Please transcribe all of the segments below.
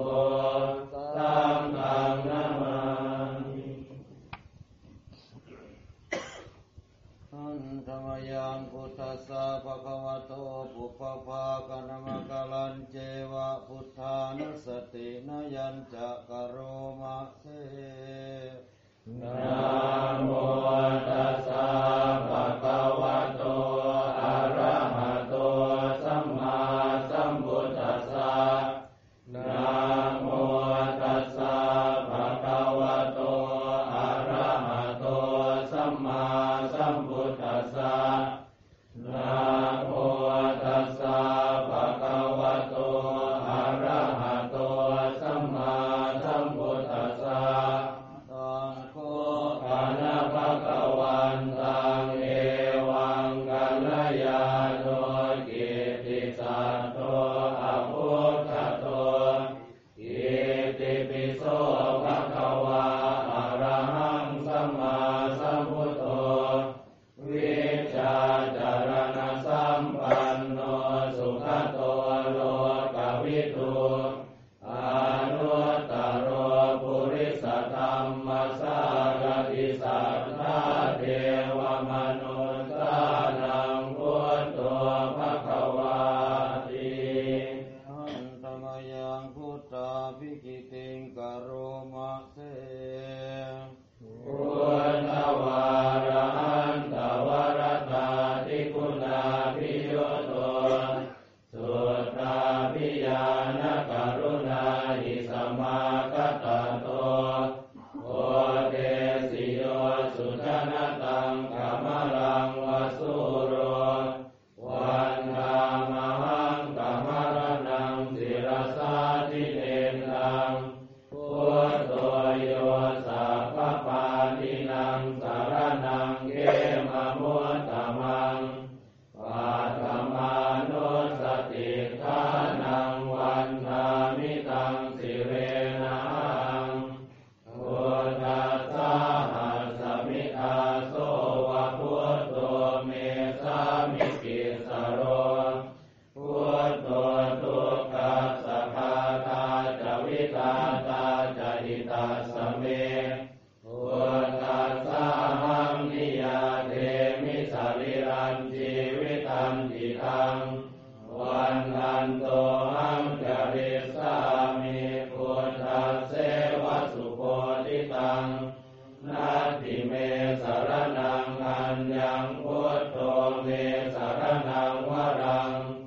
Allah. นังวรัง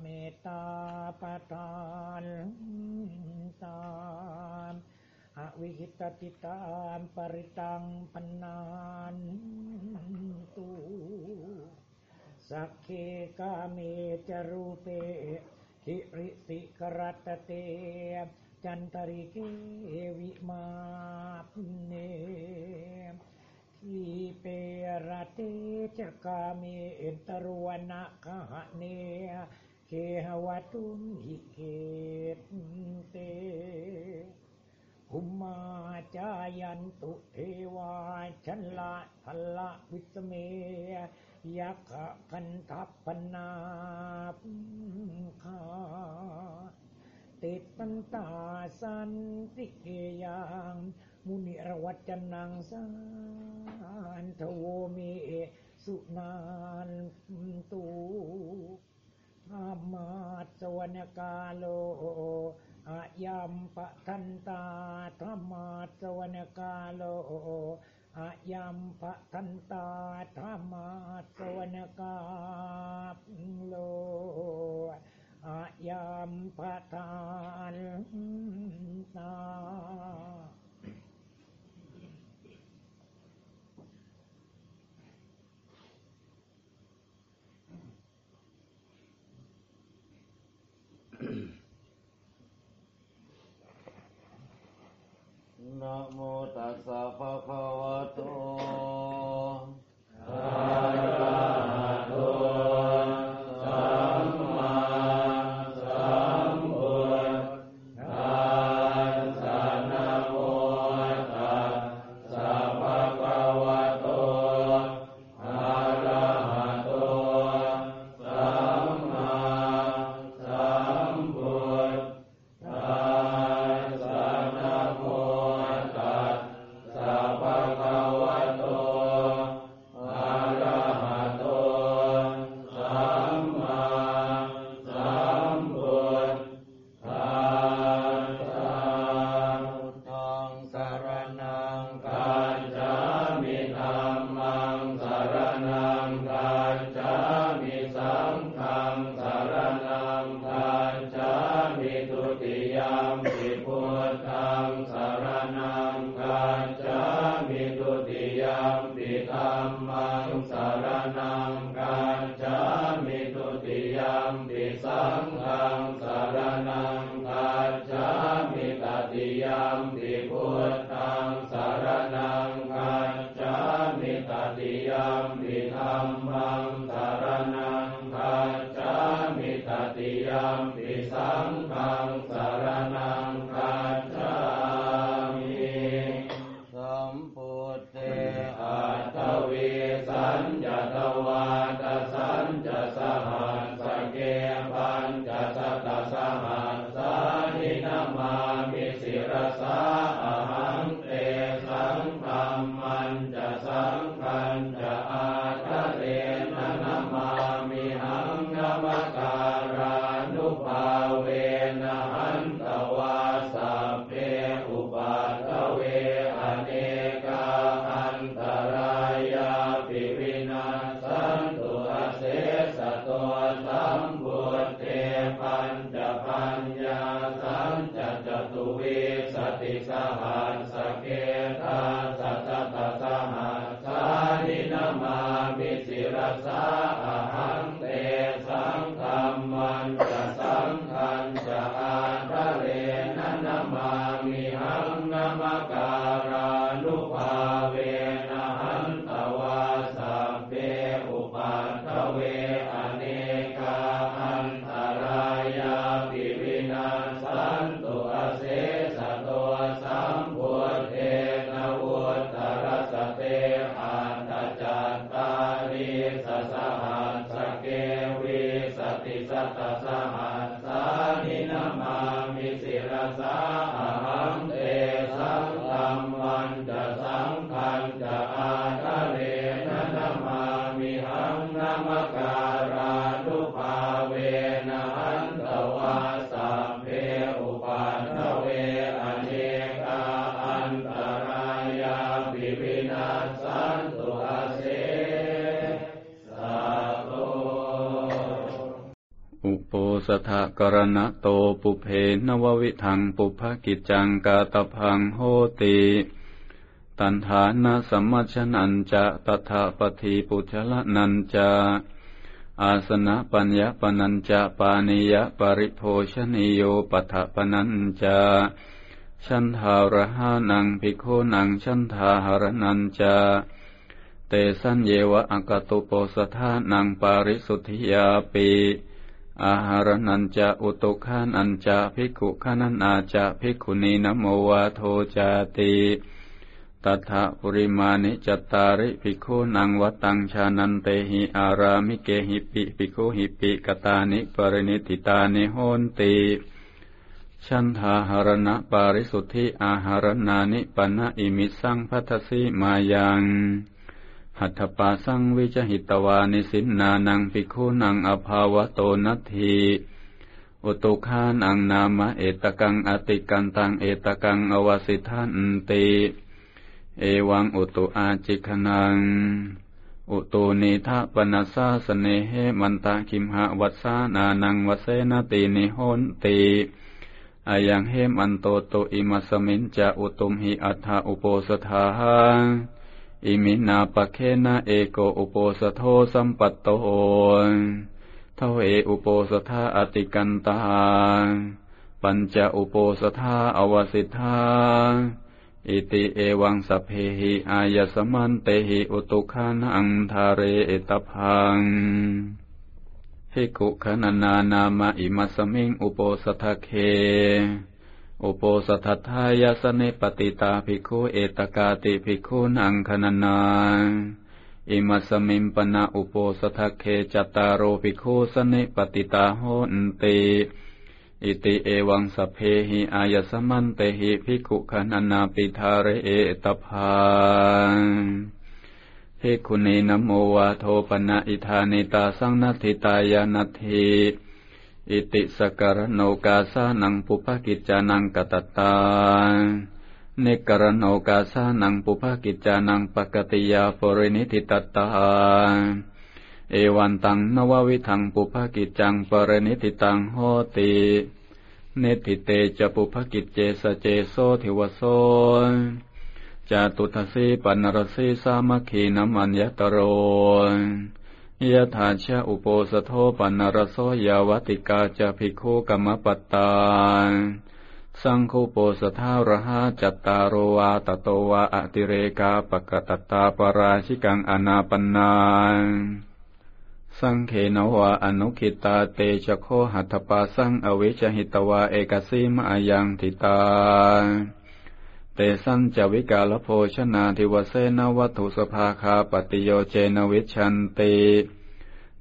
เมตาปทานตามอวิหิตติตามปริตังปนานตุสักเคกาเมจรูเปหิริสิกรัตเต จันตริเกวิมาเนทีเปรเตจกาเมเอนตรวนะคหะเน เคหวตุนหิเกตเตภุมมาจายันตุเทวาชันละพละวิสเมยักขะคันทัพนาคาติตันตาสันติเกยังมุนิรวัจนังสานทโวเมสุนานตุ ธรรมาสวนกาโลอายัมปะทันตาธรรมาสวนกาโลอายัมปะทันตาธรรมาสวนกาโลอายัมปะทันตา นะโมตัสสะภะคะวะโตอะระ तेयां वेदा สถกรณะโตปุเพนววิทังปุภกิจจังกาตพังโหติตันฐานะสัมมชนันจะตถาปฏิปุชละนันจะอาสนะปัญญาปนัญจะปานิยปริโภชนิโยปัฏปนัญจะชันทาระหานังภิกขุนังชันทาหรนัญจะเตสัญเยวะอกตุโปสถานังปาริสุทธิยาปี อาหารนันจะอุตุขานันจะภิกขุขานันอาจะภิกขุนีนโมวาโทจาติตถะปุริมานิจตาริภิกขุนังวัตังชานันเตหิอารามิเกหิปิภิกขุหิปิกตานิปรินิติตานิโหนติชันทาหารณะปาริสุทธิอาหารนานิปนะอิมิสังพัทสิมายัง หัตถปาสังวิจหิตวานิสินนานังภิกขุนังอภาวะโตนัตถีอุตุคานังนามะเอตกังอติกันตังเอตกังอวสิทันติเอวังอุตุอาจิคนัง อุตุนิทะปนัสสาสเนเหมันตาคิมหะวัสสานานังวเสนตินิโหนติอายังเหมันโตโตอิมัสมินจะอุตุมหิอัฏฐอุโปสถา อิมินาปะเคนะเอโกอุโปสโทสัมปัตโตเทวเออุโปสถาอติกันตาปัญจอุโปสถาอวสิทธาอิติเอวังสัพเพหิอายสมันเตหิอุตุขานังทาเรเอตพังภิกขุขนานานามาอิมัสมิงอุโปสถเค อุโปสถทายสเนปติตาภิกขุเอตกาติภิกขุนังคณนาอิมัสมิมปนาอุโปสถเคจตารโรภิกขุสเนปติตาโหนติอิติเอวังสเพหิอายสมันเตหิภิกขุขนานาปิทาเรเอตภาภิกขุนีนโมวาโทปนะอิธานิตาสังนัตถิตายานัตถิ อิติสการโนกาสานังปุภกิจจานังกตตาเนกรโนกาสานังปุภกิจจานังปกติยาปรินิติตตาเอวันตังนววิทังปุภกิจจังปรินิติตังโหติเนติเตจะปุภกิจเจสเจโสทิวโสจาตุทสีปันรสีสามัคคีนัมัญญตโร ยะถาชะอุโปสโทปันรโสยาวติกาจะภิกขุกรรมปตาสังคุโปสทารหาจัตตารวาตโตวาอติเรกาปกตตาปราชิกังอนาปนาสังเขนวาอนุคิตาเตชะโคหัตถปาสังอเวชหิตวาเอกสีมายังทิตา เตสันจวิกาลโภชนาทิวเสนวัตถุสภาคาปฏิโยเจนวิชันติ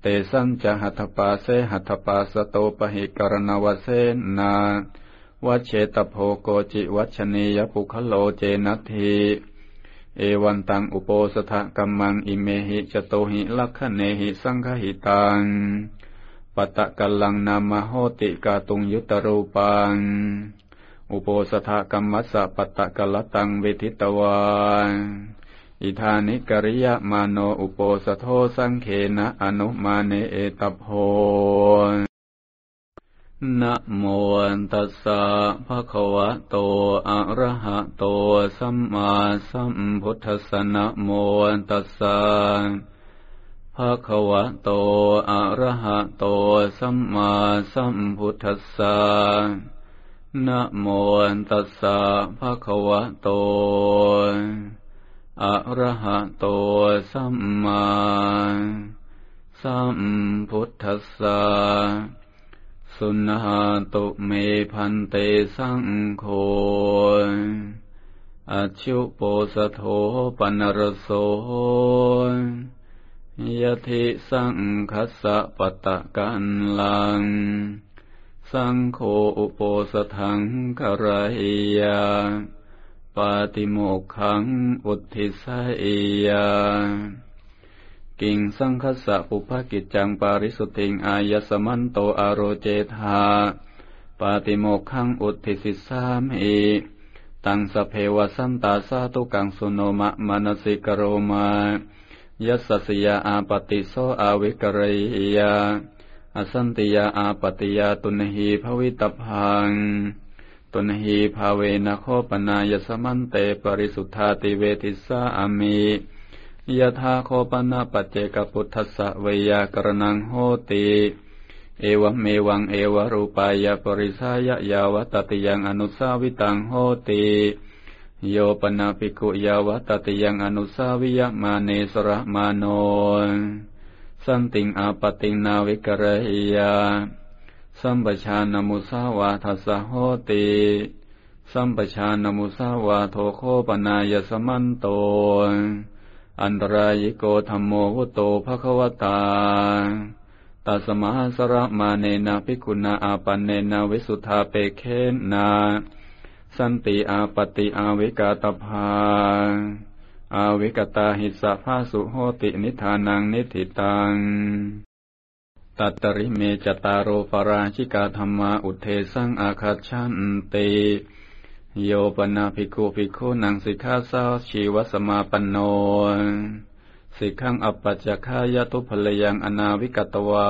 เตสันจหัตถปาเสหัตถปาสโตปหิกรณวเสนาวัเชตโพโกจิวัชนียปุคโลเจนัตถีเอวันตังอุโปสถกัมมังอิเมหิจโตหิลักขเนหิสังคหิตังปตะกัลลังนามโหติกาตุงยุตรูปัง อุโปสถกัมมัสสะปตะกัลตังเวทิตวานอิธานิกริยมาโนอุโปสโทสังเขนะอนุมาเนเอตโพนะโมตัสสะภะคะวะโต อะระหะโต สัมมาสัมพุทธัสสะนะโมตัสสะภะคะวะโต อะระหะโต สัมมาสัมพุทธัสสะ นะโมตัสสะภะคะวะโต อะระหะโต สัมมาสัมพุทธัสสะ สุนหาตุเมพันเตสังโฆอชุโปสโทปนรโสยติสังคัสสะปะตะกันลัง สังโฆอุโปสถังกรหิยาปาติโมกขังอุทิสยากิงสังคัสสะปุภกิจจังปาริสุทิงอายสมันโตอโรเจธาปาติโมกขังอุทิสิสามิตังสเพวสันตาสาตุกังสุโนมะมนสิกโรมายัสสยาอาปติโสอาวิกรยา อสันติยาอาปติยาตุนหีภวิตพัง ตุนหีภาเวนะโคปนายสมันเตปริสุทธาติเวทิสาอามิยะธาโคปนาปัจเจกพุทธะเวยากรนังโหติ เอวเมวังเอวรูปายาปริสายยาวตติยังอนุสาวิตังโหติโยปนาภิกุยาวตติยังอนุสาวิยมาเนสระมาโน สันติงอาปติงนาวิกรหิยา สัมปชานมุสาวาทัสโหติสัมปชานมุสาวาโทโคปนายสมันโต อันตรายโกธรรมโมวุโตภควตาตัสมาสระมาเนนาภิกุณาอาปันเนนาวิสุทธาเปเคนา สันติอาปติอาวิกาตภา อาวิกตาหิสะภาสุโหตินิทานังนิธิตัง ตัตริเมจตารโรปราชิกาธรรมาอุเทสังอาคาชันติโยปนาภิกขุภิกขุนังสิกขาสาวชีวสมาปโน สิกขังอัปปัจจคายตุภลยังอนาวิกตวา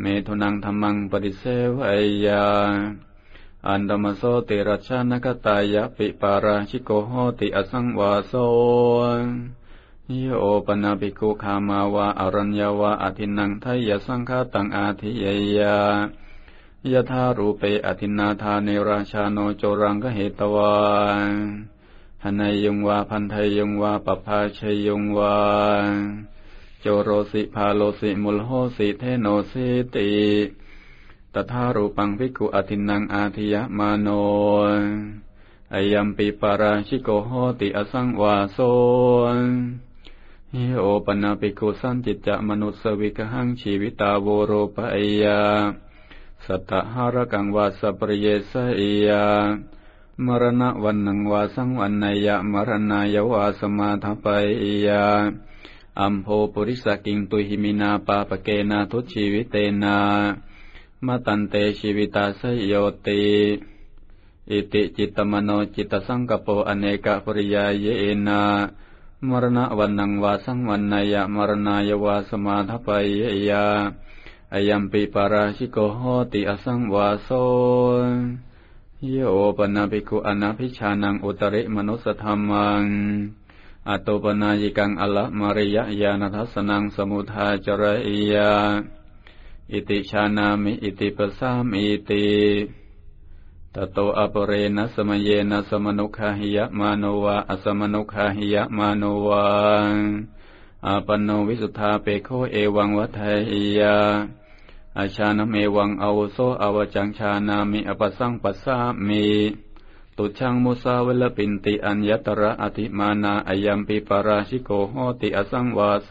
เมทุนังธรรมังปริเสวยา อันดมโสติรัชานกตายะปิปาราชิโกโหติอสังวาโสโยปนาภิกุขามาวาอรัญญาวาอธินังทยสังฆาตังอาทิยยายะธารูเปอธินาธาเนราชาโนโจรังกเหตวาหนายยงวาพันทยงวาปภาชยงวาโจโรสิพาโลสิมุลโหสิเทโนสิติ ตถารูปังภิกขุอธินังอาทิยมาโนอายัมปิปาราชิโกโหติอสังวาโซเฮโอปนาภิกุสันจิตจะมนุสวิกหังชีวิตาโวโรปะยาสัตตหารกังวาสปริเยสยามรณะวันนังวาสังวันนายะมรณายวาสมาทปยาอัมโพปุริสกิงตุหิมินาปาปเกนาทุชีวิเตนา มาตันเตชีวิตาสยโยติอิติจิตมโนจิตสังกปอเนกปริยาเยนามรณะวันนังวาสังวันนายะมรณายวาสมาทปยาอายัมปิปาราชิโกโหติอสังวาโซโยปนาภิกุอนาภิชานังอุตริมนุสธรรมังอตโตปนายิกังอละมาริยญาณทัสนังสมุทาจระอิยา อิติชานามิอิติปสามิติตโตอปเรนะสมเยนะสมนุขาหิยะมาโนวาอสมนุขาหิยะมาโนวาอาปโนวิสุทธาเปโคเอวังวัฏหิยาอาชานเมวังอาวโซอาวจังชานามิอปัสังปัสสามิตุชังมุสาเวลปินติอัญญตระอธิมานาอายัมปิปาราชิโกโหติอสังวาโซ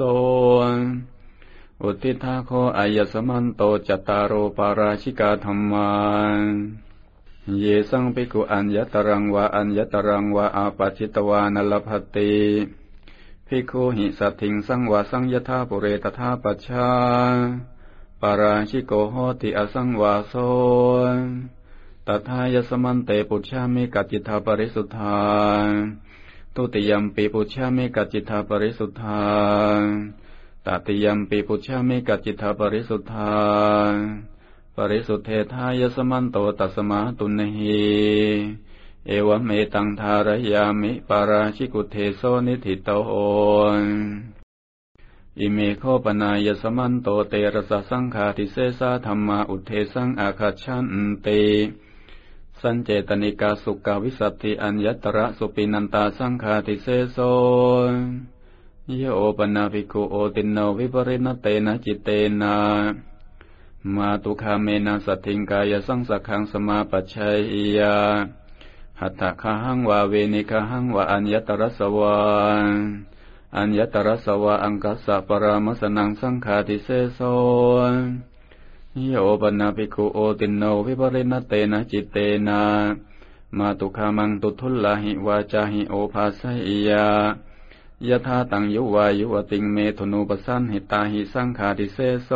อุติทาโคอายสมันโตจัตตารโรปาราชิกาธรรมาเยสังปิกุอัญญตรังวาอัญญตรังวาอาปัจิตวานลภติภิกขุหิสัตถิงสังวาสังยธาปุเรตถาปัชชาปาราชิโกโหติอสังวาโซตถายสมันเตปุชามิกัจจิตาปริสุทธา ตุติยมปีปุชามิกัจจิตาปริสุทธา ตติยมปีปุชามิกัจจิตาปริสุทธา ปริสุทธเทธายสมันโตตัสมาตุนหีเอวเมตังทารยามิปาราชิกุเทโสนิธิโตโอนอิเมโคปนายสมันโตเตระสะสังขาทิเสสาธรรมาอุเทสังอาคาชันเตสันเจตนิกาสุกาวิสัตติอัญญตระสุปินันตาสังขาทิเสโส โยปนาภิกุโอตินโนวิปริณเตนะจิตเตนะมาตุคาเมนะสัตถิงกายสังสักขังสมาปัจชัยยาหัตถะคหังวาเวนิคหังวาอัญญตรสวาอัญญตรสวะอังกัสสะปรามสนังสังขาติเสโสโยปนาภิกขุโอตินโนวิปริณเตนะจิตเตนะมาตุขามังตุทุลลาหิวาจาหิโอภาสัยยา ยะธาตังยุวายุวติงเมธนุปสันหิตาหิสังขาติเสโส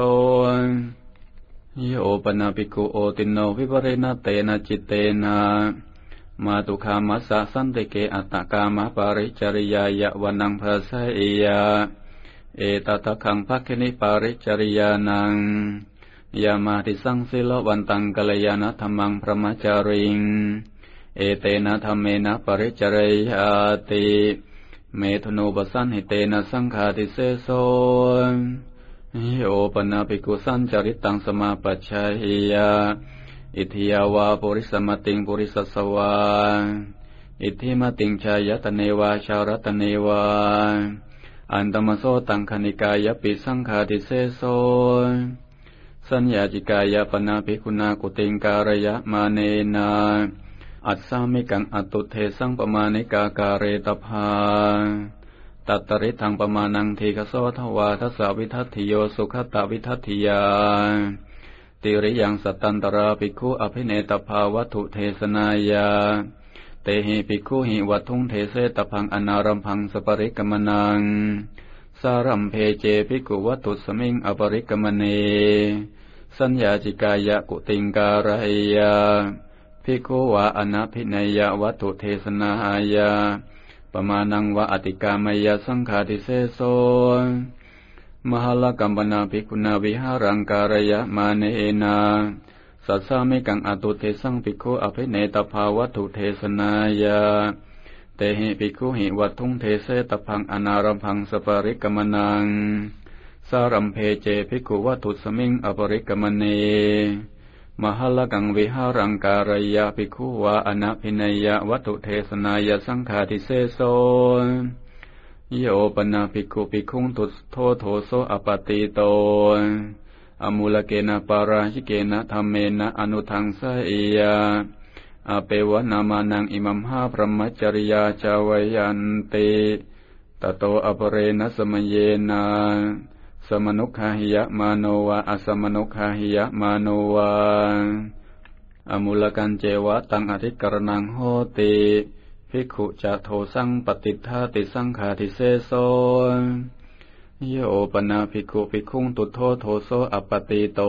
โยปนาภิกุโอตินโนวิปริณเตนะจิตเตนะมาตุขามัสสะสันติเกอัตตกามะปาริจริยายะวันังภาสยาเอตตะขังภักขินิปาริจริยานังยามาติสังสิโลวันตังกัลยาณธรรมังพระมจาริง เอเตนะธรรมเมนะปริจริยาติ เมธโนปสันหิเตนะสังขาติเสโสโยปนาปิกุสันจริตตังสมาปัจชัยยาอิทิยาวาปุริสมติงปุริสสวาอิทิมติงชายตเนวาชาวรตเนวาอันตมโสตังคณิกายปิสังขาติเสโสสัญญาจิกายปนาภิกุณากุติงการยะมาเนนา อัตสามิกังอตุเทสังประมาณิกาการเรตภาตัตตริทังประมาณังทีคโสทวาทัสวิทัติโยสุขตาวิทัติยา ติริยังสตันตราภิกขุอภิเนตภาวัตุเทสนายา เตหิภิกขุหิวัตุงเทเสตพังอนารัมพังสปริกมนัง สารัมเพเจภิกขุวัตุสมิงอปริกมเน สัญญาจิกายะกุติงการหยา ภิกขุวะอนาภินยะวัตุเทสนาหายาปมาณังวะอติกามยสังขาติเสโสมหลกัมปนาภิกุณาวิหารังการยะมาเนนาสัสสามิกังอตุเทสังภิกขุอภิเนตภาวัตุเทสนายาเตหิภิกขุหิวัตุงเทเสตพังอนารัมพังสปริกมนังสารัมเพเจภิกขุวัตุสมิงอปริกมเน มหลกังวิหารังการยะภิกขุวาอนาภินยะวัตุเทสนายสังขาติเสโสโยปนาภิกขุภิกขุงตุโทโทโสอปติโตอมูลเกนะปาราชิเกนะธรรมเมนะอนุทังสเอียอเปวนามานังอิมัมหาพรหมจริยาจาวัยันติตโตอปเรนะสมเยนะ สมนุขาหิยะมาโนวะอสมนุขาหิยะมาโนวะอมูลกันเจวะตังอธิกรณังโหติภิกขุจะโทสังปฏิทาติสังขาทิเสโสโยปนาภิกขุภิกขุงตุโทโทโสอปติโต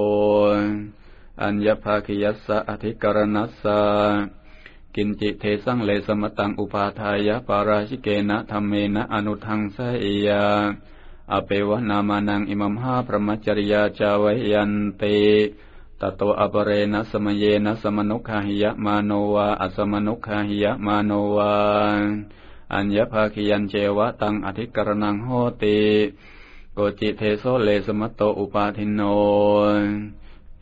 อัญญภาคิยัสสะอธิกรณัสสะกินจิเทสังเลสมตังอุปาทายะปาราชิเกนะธรรมเมนะอนุทังสเอีย อเปวะนามานังอิมัมหาพระมจริยาจาวยันติตโตอปเรนะสมเยนะสมนุขาหิยะมาโนวาอสมนุขาหิยะมาโนวาอัญญภาคิยันเจวะตังอธิกรณังโหติโกจิเทโสเลสมัตโตอุปาทินโน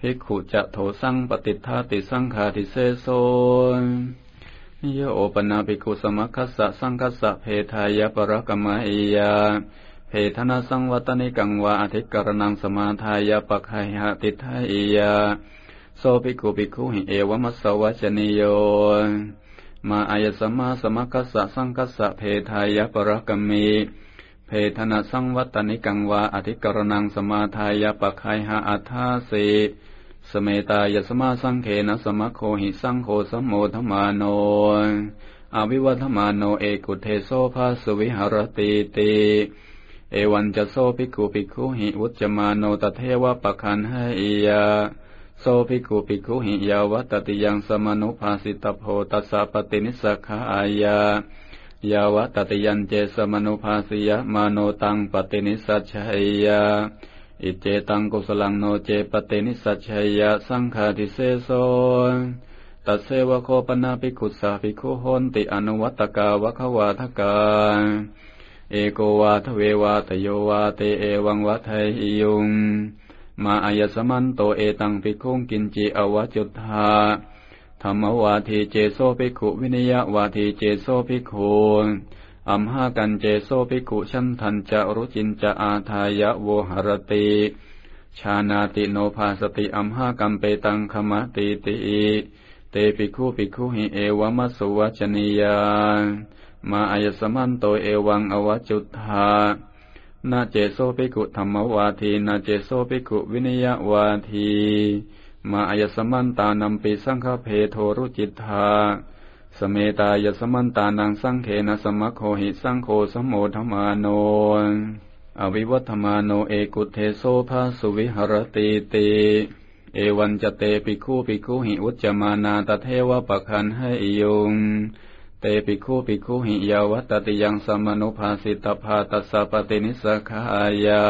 ภิกขุจะโทสังปฏิทาติสังขาติเสโสโยโอปนาภิกขุสมัคคัสสะสังคัสสะเพทายะปรกมะอียา เพทนาสังวัตนิกังวาอธิกรณังสมาทายาปะไคหะติทายยาโสภิกขุภิกขุหิเอวมัสสวัจนิโยมาอายสมาสมกัสสะสังคัสสะเพทายะปรกมีเพทนาสังวัตนิกังวาอธิกรณังสมาทายาปะไคหะอัฏฐาสีสเมตายสมาสังเขนะสมะโคหิสังโฆสมโมธมาโนอวิวัธมาโนเอกุเทโสภาสวิหรติติ เอวันจะโซภิกขุภิกขุหิวุจมาโนตเทวะปะคันให้ยาโซภิกขุภิกขุหิยาวัตติยังสมนุภาสิตโพตัสสะปตินิสักขายายาวตติยันเจสมนุภาสิยมาโนตังปตินิสัชยยาอิเจตังกุสลังโนเจปตินิสัชยยาสังฆาทิเสโสตัสเสวะโคปนาภิกขุสาภิกขุโหนติอนุวัตกาวะควาทกา เอโกวาทเววาตโยวาเตเอวังวเทยยุงมาอายสมันโตเอตังภิกขุงกินจิอวจุธาธรรมวาทีเจโซภิกขุวินิยวาทีเจโซภิกขุอัมหากันเจโซภิกขุชันทันจะรุจินจะอาทายะโวหรติชานาติโนภาสติอัมหากัมเปตังขมติติเตภิกขุภิกขุหิเอวมัสสุวัจนิยา มาอายสมันโตเอวังอวจุธานาเจโซภิกุธรรมวาทีนาเจโซภิกุวินิยวาทีมาอายสมันตานัมปิสังฆเพโทรุจิตธาสเมตายสมันตานังสังเขนะสมัคโคหิสังโฆสมโมธมาโนอวิวัตมาโนเอกุเทโสภาสุวิหรติติเอวันจะเตปิคูปิคูหิอุจจมานาตเทวปะคันให้ยุง ปิคูปิคูหิยาวัตติยังสมนุภาสิตภาตัสสะปตินิสขายา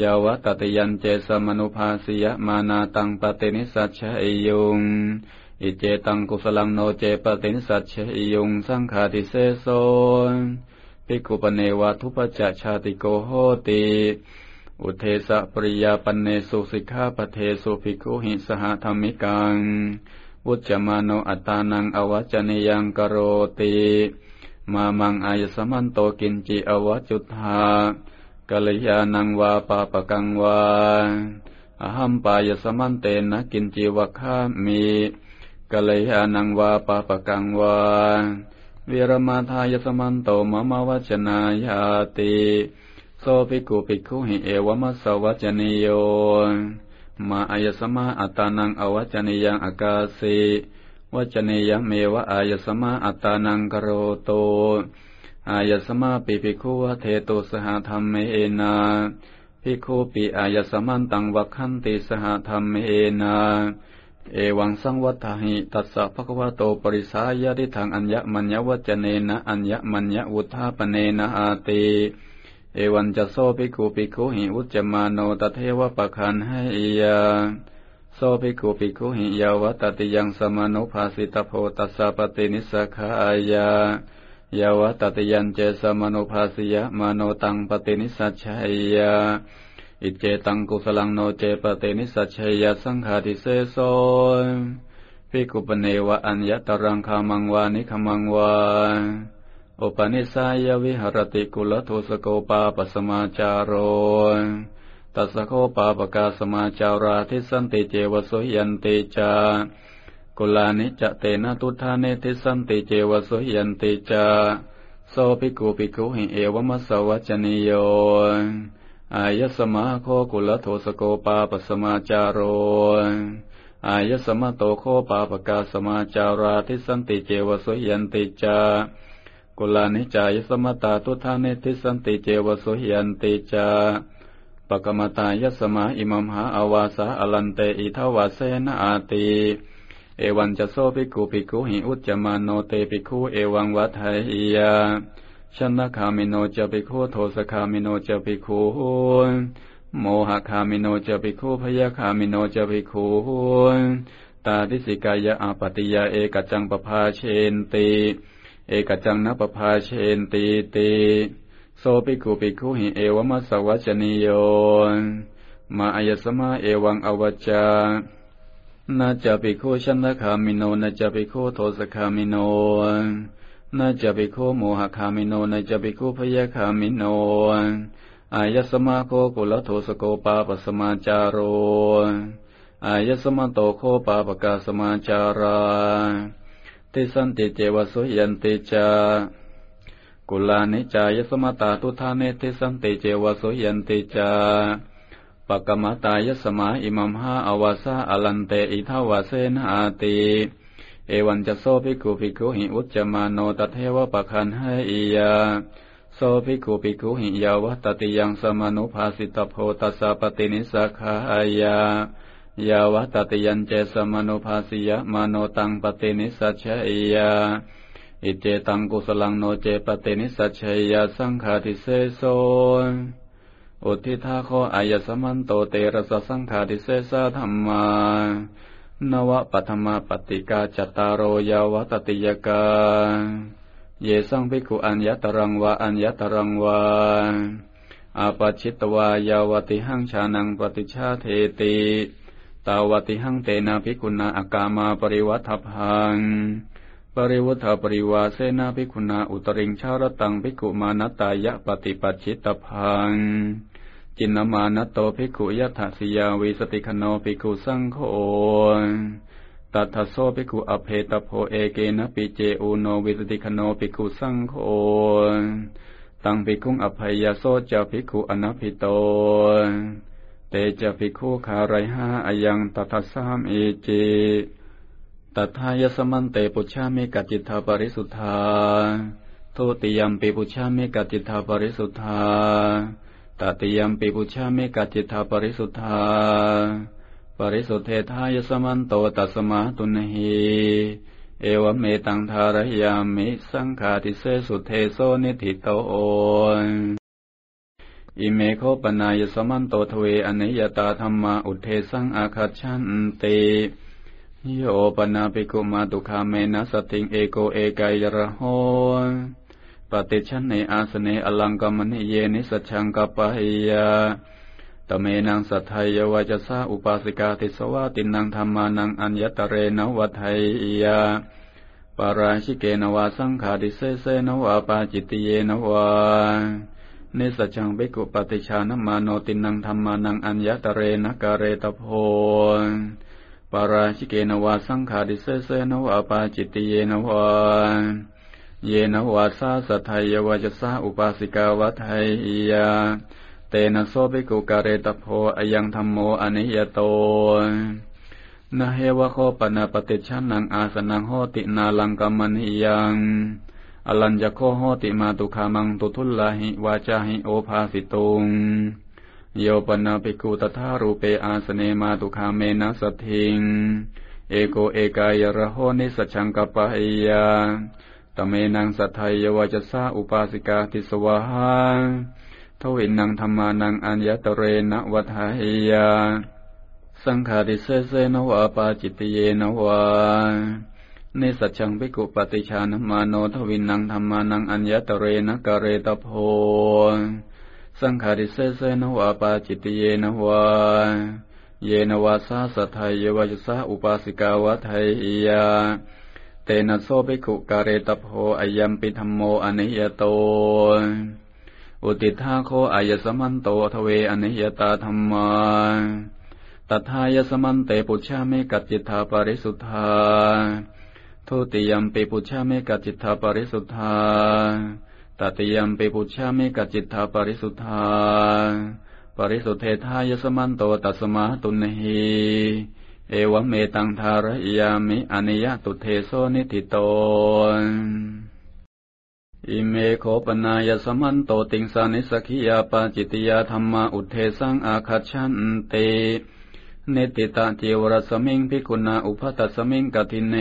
ยาวัตติยันเจสมนุภาสิยมานาตังปตินิสัชเอยุงอิเจตังกุสลังโนเจปตินิสัชเอยุงสังขาติเสโสภิกขุปเนวะทุปจัชาติโกโหติอุเทสะปริยาปเนสุสิกขาปเทสุภิกขุหิสหธรรมิกัง วุจมาโนอัตานังอวัจเนยังกโรติมามังอายสมันโตกินจิอวัจุธากัลยานังวาปาปกังวาอหัมปายสมันเตนะกินจิวะคามีกัลยานังวาปาปกังวาวิรมาทายสมันโตมะมาวจนายาติโสภิกุภิกขุหิเอวมัสสวัจเนโย มาอายสมาอัตานังอวัจเนยังอากาสิวัจเนยังเมวะอายสมาอัตานังกโรโต อายสมาปิภิกขุวเทโตสหธรรมเมนาภิกขุปิอายสมันตังวัคขันติสหธรรมเมนาเอวังสังวัฏหิตัสสะภควะโตปริสายะทิทางอัญญมัญญวัจเนนะอัญญมัญญวุธาปเนนะอาติ เอวันจะโซภิกขุภิกขุหิอุจจมาโนตเทวะปัคคัณเหยยาโซภิกขุภิกขุหิยาวตติยังสมานุภาสิตโพตัสสะปตินิสขายายาวตติยันเจสมานุภาสิยะมโนตังปตินิสัชเชยยาอิเจตังกุสลังโนเจปเตนิสัชยสังขาติเสโสภิกขุปเนวะอัญญตรังคามังวานิคมังวา โอปนิสัยวิหรติกุลโทสโกปาปสมาจารโรตัสโคปาปกาสมาจาราทิสันติเจวสุยันติจากุลานิจเตนะตุธาเนทิสันติเจวสุยันติจาโสภิกุภิกุหิเอวมัสสวัจนิโยอายสมาโคกุลโทสโกปาปสมาจารโรอายสมาโตโคปาปกาสมาจาราทิสันติเจวสุยันติจา กุลานิจายสมตาตุทานิทิสันติเจวสุหยันติจาปกมตายสมาอิมัมหาอาวาสาอลันเตอิทวาเสนาอาติเอวันจะโซภิกขุภิกขุหิอุจจมาโนเตภิกขุเอวังวเทยยาฉันทะคามิโนจะภิกขุโทสคามิโนจะภิกขุโมหคามิโนจะภิกขุพยาคามิโนจะภิกขุตาทิสิกายะอาปติยาเอกจังปภาเชนติ เอกจังนปภาเชนติติโสปิกุปิกุหิเอวมัสวัจนิโยมาอายสมาเอวังอวัจจานาจะปิโคชันทคามิโนนาจะปิโคโทสคามิโนนาจะปิโคโมหคามิโนนาจะปิโคพยาคามิโนอายสมาโคกุลโทสโกปาปสมาจารโรอายสมาโตโคปาปกาสมาจารา ติสันติเจวสุยันติจากุลานิจายสมตาตุธาเนติสันติเจวสุยันติจาปกมตายสมาอิมัมหาอวาสาอลันเตอิทาวาเสนอาติเอวันจะโซภิกขุภิกขุหิอุจจมาโนตเทวปัคคัณเหยยาโซภิกขุภิกขุหิยาวัตติยังสมานุภาสิตโพตัสสะปตินิสักขายา ยาวัตติยันเจสมโนภาสิยะมโนตังปตินิสัชยาอิเจตังกุสลังโนเจปตินิสัชยาสังขาติเสโสอุทิทาโคอายสมันโตเตระสสังขาติเสสะธรรมานวะปัทมาปฏิกาจตารโรยาวัตติยกาเยสังภิกขุอัญญตรังวาอัญญตรังวาอาปชิตวายาวติหังชานังปฏิชาเทติ ตาวติหังเตนะภิกุณาอากามาปริวัฏพัง ปริวัฏปริวาเสนาภิกุณาอุตริงชารตังภิกุมานตายะปฏิปัชิตพัง จินนามานโตภิกุยถาสิยาวิสติคโนภิกุสังโฆตัทโสภิกุอเพตโพเอเกนะปิเจอุโนวิสติคโนภิกุสังโฆตังภิกขุอภัยยโสจะภิกุอนัพิโต เตจะภิกขุคารัยหาอายังตัทสามีจิตัทายสมันเตปุชามิกจิตาปริสุทธาทุติยมปิปุชามิกจิตาปริสุทธาตติยมปิปุชามิกจิตาปริสุทธา ปริสุทเทธายสมันโตตัสมาตุนหีเอวเมตังทารยามิสังขาติเสสุเทโสนิธิโตโอน อิเมโคปนายสมันโตทเวอเนยตาธรรมาอุเทสังอาคัชันเตโยปนาปิกุมาตุคาเมนะสติงเอโกเอกายระโหปฏิชันในอาสเนอลังกมณิเยนิสัชังกปะหิยาตเมนังสัทเธยยวาจสาอุปาสิกาติสวาตินังธรรมานังอัญญตเรนวัฏยยาปาราชิเกนวาสังขาดิเซเซนวาปาจิตเยนวา เนสจังเบกุปฏิชานมาโนตินังธรรมานังอัญญตเรนกาเรตโพปาราชิเกนวาสังขาดิเซเซนวาปาจิตติเยนวาเยนวาสาสัทไทยวาจสาอุปาสิกาวัฏยาเตนะโสภิกุกะเรตโพอยังธรรมโมอนิยโตนะเฮวะโคปนาปฏิชันนังอาสนังโหตินาลังกัมมณิยัง อลัญญโคโหติมาตุขามังตุทุลลาหิวาจาหิโอภาสิตุงโยปนาภิกุตถารูเปอาสเนมาตุคาเมนะสทิง เอโกเอกายระโหนิสชังกปะเอยาตเมนังสัทเธยยวาจสาอุปาสิกาติสวาหาทวินังธรรมานังอัญญตเรนวัฏหิยา สังขาริเสเสนวะปาจิตเยนวะ นสัจังภิกุปฏิชานมาโนทวินังธรรมานังอัญญตเรนะกเรตโพ สังขาริเสเสนวะปาจิตเยนวะเยนวาสาสัทไทยวจสาอุปาสิกาวัฏหิยา เตนะโสภิกุกเรตโพอายัมปิธรรมโมอนิยโต อุติธาโคอายสมันโตทเวอนิยตาธรรมาตัทายสมันเตปุชฌาเมกัจจิตาปริสุทธา ทุติยมปิปุชาเมกจิตาปริสุทธาตติยมปิปุชาเมกจิตาปริสุทธา ปริสุทธเทธายสมันโตตัสมาตุนหีเอวเมตังทารยามิอนิยตุทเทโสนิฏฐิโตอิเมโขปนายัส๎มันโตติงสานิสกิยาปาจิตยาธรรมาอุเทสังอาคัชันเตเนติตาจิวรสมิงพิกุณาอุพัตสมิงกติเน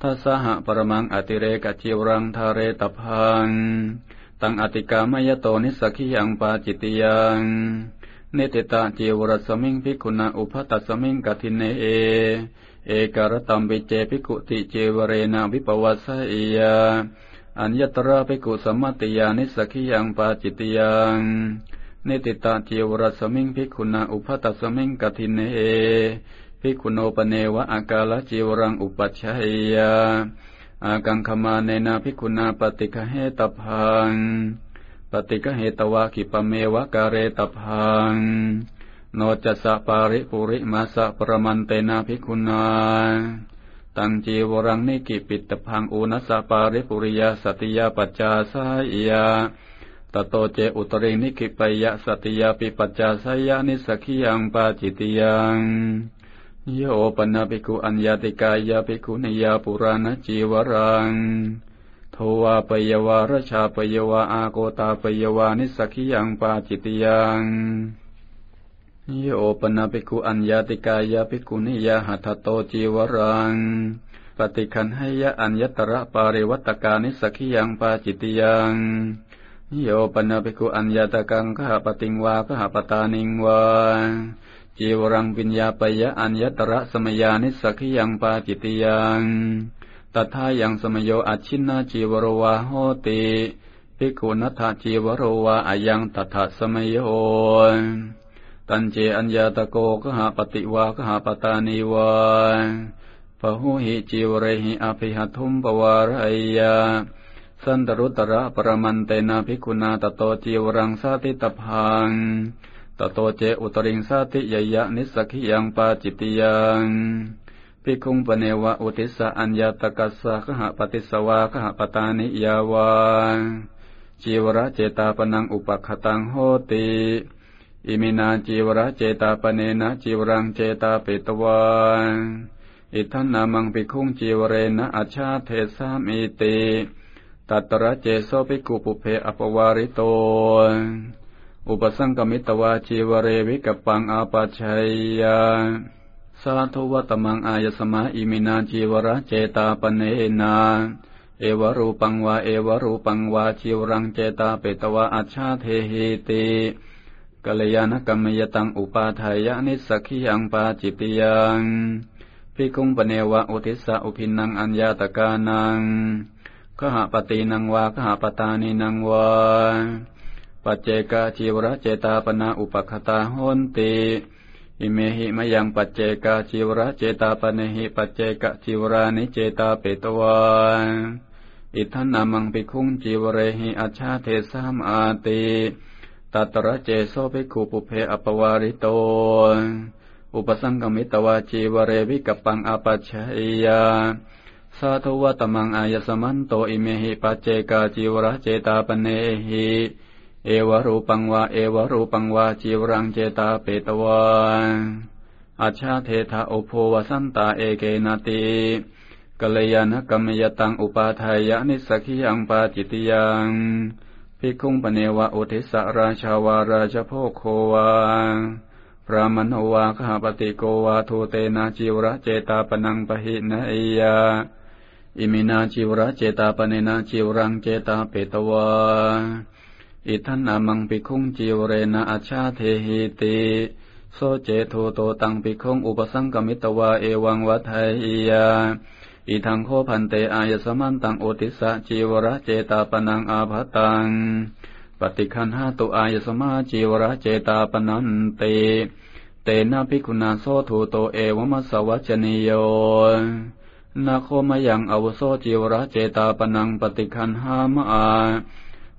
ทัสหะปรมังอติเรกจิวรังทาเรตพังตังอติกามยโตนิสกิยังปาจิตยังเนติตาจิวรสมิงพิกุณาอุพัตสมิงกติเนเอกะรัตตัมปิเจภิกขุติจีวเรนะวิปปะวะเสยยะอัญญตระภิกุสัมมติยานิสกิยังปาจิตยัง นิติตาเจวรสมิงภิกุณาอุพัตสมิงกทินเอภิกขุโนปเนวะอากาลเจวรังอุปัชชัยยาอากังขมาเนนาภิกุณาปฏิฆเหตพังปฏิฆเหตวะขิปเมวะกาเรตพังโนจัสสะปาริปุริมาสะปรมันเตนาภิกุณาตังจีวรังนิกิปิตพังอุนัสปาริปุริยาสติยาปัจจาสายยา ตโตเจอุตริงนิกิปยะสติยาปิปัจจาสยานิสกิยังปาจิตยังโยปนาภิกุอัญญาติกายาภิกุนิยาปุราณจีวรังโทวาปยวารชาปยวาอาโกตาปยวานิสกิยังปาจิตยังโยปนาภิกุอัญญาติกายาภิกุนิยาหัตโตจีวรังปฏิคันให้ยะอัญญตระปาริวัตกานิสกิยังปาจิตยัง โยปนภิกุอัญญาตกังขหปติงวาขหปตานิงวาจีวรังปิญญาปยะอัญญตระสมยานิสักิยังปาจิตยังตถายังสมโยอชินนาจีวรวาโหติภิกขุนัทจีวรวาอายังตถาสมโยตันเจอัญญาตโกกหาปฏิวากหาปตานิวาปะหุหิจิวเรหิอภิหัตุมปวารายา สันตรุตระปรมันเตนาภิกุณาตโตจิวรังสาติตพังตโตเจอุตริงสาติยยะนิสกิยังปาจิตยังภิกขุงปเนวะอุทิสะอัญญาตกัสสะขหปฏิสวาขหปตานิยาวาจีวระเจตาปนังอุปคตังโหติอิมินาจีวระเจตาปเนนะจีวรังเจตาเปตวาอิทันนามังภิกขุงจีวเรนะอัชชาเทสามิติ ตัตระเจโสภิกขุปุเพอปวาริโต อุปสังกมิตวาจีวเรวิกปังอาปัชัยยาสาธุวัตมังอายสมาอิมินาจีวระเจตาปเนนา เอวรูปังวาเอวรูปังวาจีวรังเจตาเปตวะอัชชาเทหิติกัลยาณกรรมยตังอุปาทายานิสักขิยังปาจิตยังพิคุงปเนวะอุทิสะอุพินังอัญญาตกานัง ขหปตินังวาขหปตานินังวาปัจเจกาจีวระเจตาปนาอุปคตาหนติอิเมหิมยังปัจเจกาจีวระเจตาปเนหิปัจเจกจีวรานิเจตาเปตวาอิทันนามังปิคุงจีวเรหิอัชาเทสามอาติตัตระเจโสภิกขุปุเพอปวาริโต อุปสังกมิตวาจีวเรวิกปังอปัชยยา สาธุวตมังอายสมันโตอิเมหิปัจเจกาจีวระเจตาปเนหิเอวรูปังวาเอวรูปังวาจีวรังเจตาเปตวาอาชาเทธาโอโภวสันตาเอเกนาติกัลยาณกรรมยตังอุปาทายะนิสกิยังปาจิตยังภิกขุงปเนวะอุทิสราชาวาราชโพโควาพระมโนวาขหปติโกวาทูเตนาจิวระเจตาปนังปหินอิยา อิมินาจิวระเจตาปเนนาจิวรังเจตาเปตวา อิทันนามังปิคุงจิวเรนะอัจฉาเทหีติโสเจทูโตตังภิกขุงอุปสังกมิตวาเอวังวัฏหิยาอิทังโคพันเตอายสมันตังโอติสะจีวระเจตาปนังอาภตัง ปฏิคันหาตุอายสมาจีวระเจตาปนันเต เตนะภิกุณาโสทูโตเอวมัสวัจเนโย นะโขมะยังอาวุโสจีวระเจตาปนังปฏิคันหามอา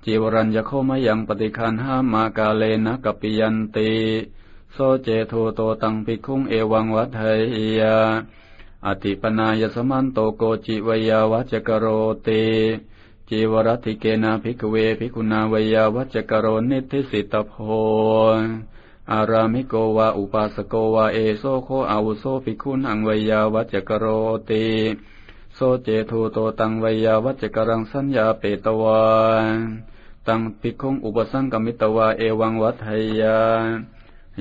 จีวรัญญโคมยังปฏิคันหามากาเลนะกปิยันติโสเจทูโตตังภิกขุงเอวังวัฏเหียอติปนายสมันโตโกจิวยาวัจกโรติจีวรติเกนาภิกเวภิกุณาวยาวัจกโรนิทิสิตโพ อารามิโกวาอุปาสโกวาเอโซโคอาวุโซภิกุณังวยาวัจกโรติโสเจทูโตตังวยาวัจกรังสัญญาเปตวาตังภิกขุงอุปสังกมิตวาเอวังวัฏไหยา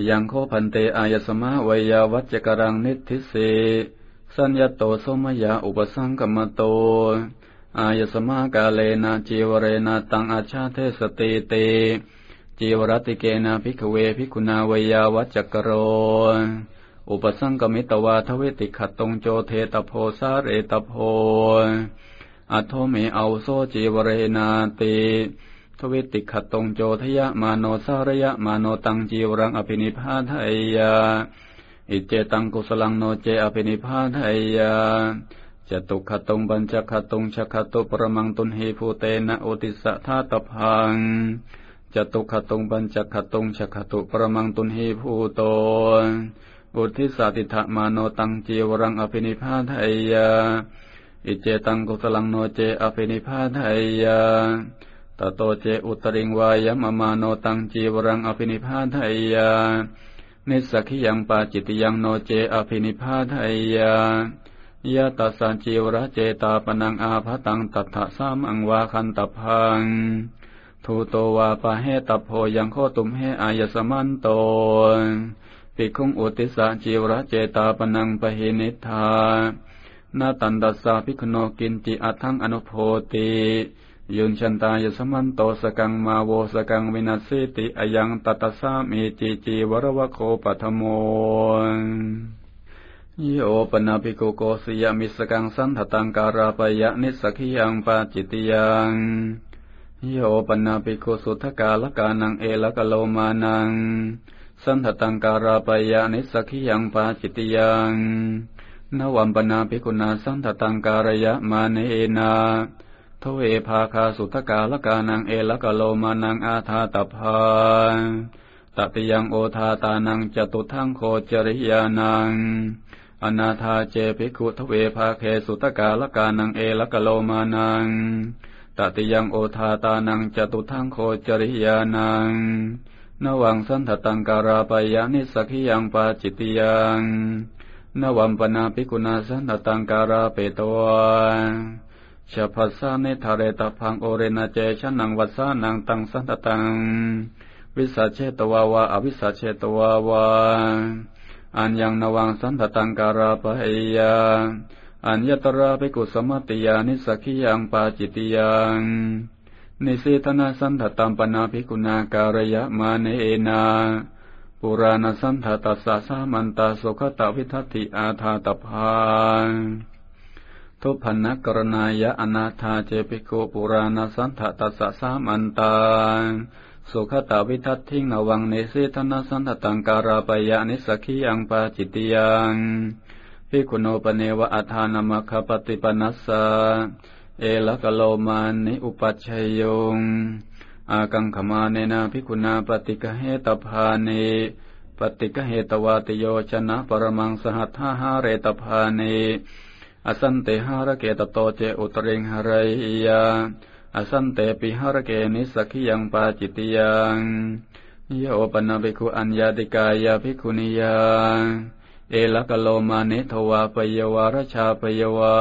ยังโคพันเตอายสมาวยาวัจกรังนิทิสิสัญญโตสมยาอุปสังกมโต อายสมากาเลนะจีวเรนะตังอาชาเทสติเต จีวรติเกนะภิกเวภิกุณาวยาวัจกโร อุปสังกมิตวาทเวติขัดตงโจเทตโพสาเรตโพ อัทโทเมเอาโซจีวเรนาติทวิติขัดตงโจทยะมาโนสารยะมาโนตังจีวรังอภินิพาทายา อิเจตังกุสลังโนเจอภินิพานหายาจตุขตุงบัญจขตุงชขตุปรมังตุนหิภูเตนะโอติสะธาตพัง จตุขตุงบัญจขตุงชขตุประมังตุนหิภูโตบุทิสาติถมาโนตังจีวรังอภินิพานหายาอิเจตังกุสลังโนเจอภินิพานหายาตโตเจอุตริงวายมมาโนตังจีวรังอภินิพานหายานิสักขิยังปาจิตยังโนเจอภินิพาทายายะตัสสัจิวระเจตาปนังอาภตังตัทธสามังวาคันตพัง ทูโตวาปะเหตโพยังโคตุมเหอายสมันโตปิคุงอุติสะจิวระเจตาปนังปะหินิธานาตันดัสสาภิกโนกินจิอัทังอนุโพติยุนชันตายสมันโตสกังมาโวสกังวินัสสิติอยังตัตสามีจีจีวรวะโคปัทโมโยปนาภิกุโกสยามิสกังสันทตังการาปยะนิสกิยังปาจิตยัง โยปนาภิกุสุทกาลกานังเอลกโลมานัง สันทตังการาปยะนิสกิยังปาจิตยังนวัมปนาภิกุณาสันทตังการยะมาเนนาทเวภาคาสุทกาลกานังเอลกโลมานังอาธาตพาตติยังโอทาตานังจตุทังโคจริยานัง อนาธาเจภิกขุทเวภาเคสุตกาลกานังเอลกโลมานัง ตติยังโอทาตานังจตุทังโคจริยานังนวังสันทตังการาปยานิสักิยังปาจิตยังนวัมปนาภิกุณาสันทตังการาเปตวาชาพัสสาเนทาเรตพังโอเรนาเจชนังวัสสานังตังสันตตัง วิสัชเชตวาวาอวิสัชเชตวาวาอันยังนวังสันตตังการาปยา อัญญตระภิกุสมัติยานิสักิยังปาจิตยังนิสิตนาสันทตัมปนาภิกุณาการยะมาเนเอนาปุราณสันทตัสสะสามันตาสุขตวิทัติอาธาตพานทุพันนกรณายะอนาธาเจปิโกปุราณสันทตัสสะสามันตาสุขตาวิทัตทิงนวังเนสิธนาสันทตังการาปยานิสกิยังปาจิตยัง ภิกขุโนปะเนวะอัธานามคปฏิปนัสสะเอลกโลมานิอุปัชฌยงอากังขมาเนนาพิคุณาปฏิกเหตภาเนปฏิกเหตวาติโยชนะปรมังสหัทธาหาเรตภาเนอสันเตหารเกตโตเจอุตริงหรยาอสันเตปิหารเกนิสกิยังปาจิตยังโยปนาภิกุอัญญาติกายาภิกุนิยา เอลกโลมานิทวาปยวารชาปยวา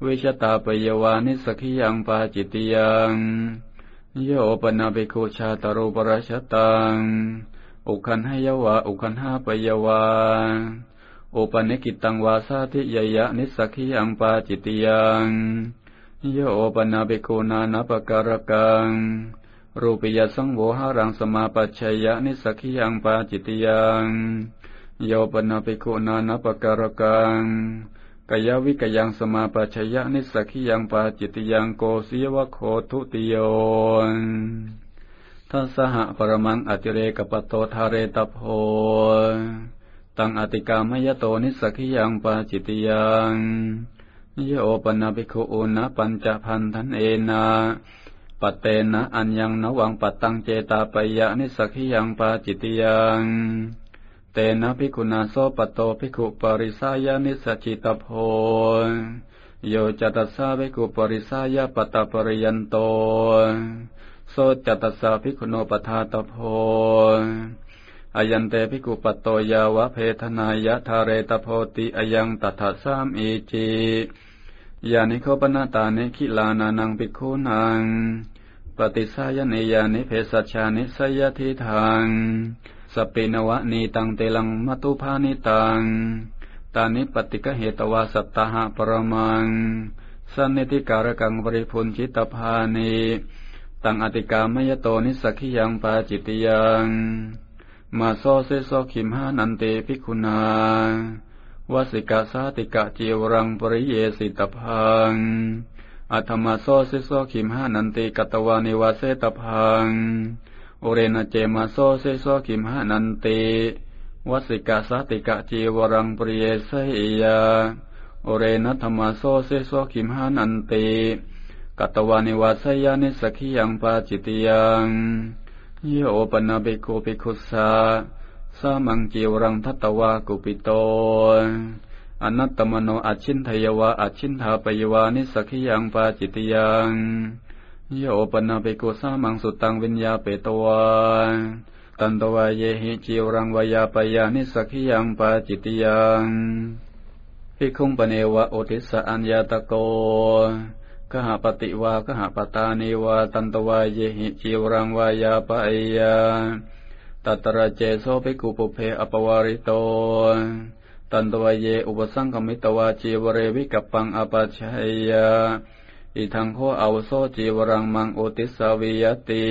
เวชตาปยวานิสกิยังปาจิตยังโยปนาเบโคชาตารุปราชตังอุคันหยวาอุคันห้าปยวาโอปนิกิตังวาสาธิยยะนิสกิยังปาจิตยังโยปนาเบโคนานาปการกังรูปิยสังโวหารังสมาปัจฉยะนิสกิยังปาจิตยัง โยปนาเบโคนานาปการกังกายวิกยังสมาปัชยะนิสักิยังปาจิตยังโกสียวะโคทุติโยนทัสหะปรมังอติเรกปโตทาเรตโพตังอติกามยโตนิสักิยังปาจิตยังโยปนาภิกขุอุณปัญจพันธันเอนาปเตนะอัญญังนวังปัตตังเจตาปยะนิสักิยังปาจิตยัง เตนะภิกุณาโสปโตภิกุปริสายานิสจิตโพโยจตัสสะภิกขุปริสายาปตาปริยันโต โสจตัสสะภิกขุโนปทาตโพอายันเตภิกขุปโตยาวะเพทนายะทาเรตโพติอายังตัทสามอีจียานิโคปนาตานิคิลานานังภิกขุนัง ปฏิสายเนยานิเพสัชานิสยทิทัง สัปปินะวะนีตังเตลังมะธุผาณิตัง ตานิปติกเหตวาสัตตหะปรมัง สันนิติการกังบริพุนจิตภานีตังอติกามยโตนิสักิยังปาจิตยัง มาโสเสโสคิม๎หานันติภิกุณาวสิกาสาติกะจีวรังปริเยสิตพังอัตมาโซเซโซขิมหานันติกตวานิวาเสตพัง โอเรนะเจมาโสเสโสคิม๎หานันติวัสิกาสติกะจีวรังปริเยสยาโอเรนัธมาโซเซโซคิมหานันติกัตวานิวาสยานิสกิยังปาจิตยังโยปะนะภิกขุภิกขุสสะสามังจีวะรังทัต๎วากุปิโตอนัตตมโนอชินทยวะอชินทาปยวานิสกิยังปาจิตยัง โยปะนะภิกขุสามังสุตตังวิญญาเปตวาตันตวายเยหิจิวรังวายาปยานิสักขิยังปาจิตยังพิคุงปเนวะโอติสะอัญญาตโกกหปติวากหปตานิวาตันตวายเยหิจิวรังวายาปยาตัตระเจโสภิกุปุเพอปวาริโตตันตวายเยอุปสังกมิตวาจีวเรวิกัปปังอปัชชยา อิทังโคอาวโซจีวรังมังโอติสาวิยติ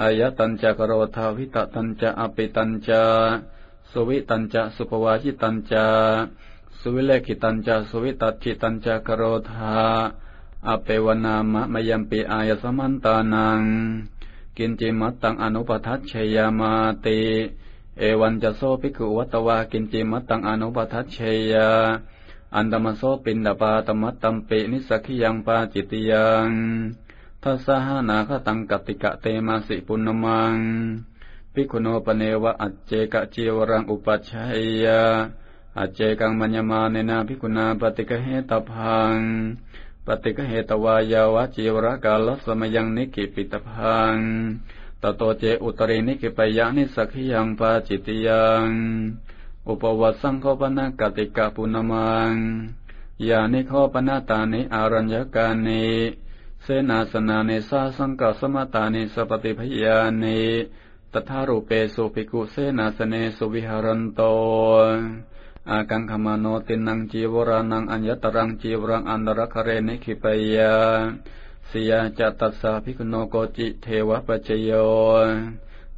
อายตัญจะกโรธาวิตตัญจะอปิตัญจะสุวิตัญจะสุภวาจิตัญจะสุวิเลกิตัญจะสุวิตัจิตัญจะกโรธาอเปวนามะมยัมปีอายสมันตานัง กินจิมัตตังอนุปทัชเชยามาติเอวันจะโซภิกขุวัตวากินจิมัตตังอนุปทัชเชยา อันตะมะโสปิณฑะปาตะมัตตัมปินิสสัคคิยังปาจิตยังทัสหานาคตังกติกะเตมาสิปุณมัง ภิกขุโนปะเนวะอัจเจกะจีวรังอุปัชชัยยาอเจกังมัญญมาเนนาภิกุณาปฏิกเหตพัง ปฏิกเหตวายาวะจีวรกาลสมยังนิกิปิตพังตโตเจอุตรินิกิปยานิสักิยังปาจิตยัง อุปวัตสังโฆปนากติกาปุณมังยานิโคปนาตานิอารัญญกานิเสนาสนานิสาสังกสมตานิสปฏิพยานิตถารูเปสุภิกุเสนาสเนสุวิหารันโตอากังขมาโนตินังจีวรานังอัญญตรังจีวรังอันดรคเรนิขิปยาสิยาจัตตสาภิกโนโกจิเทวปัจโย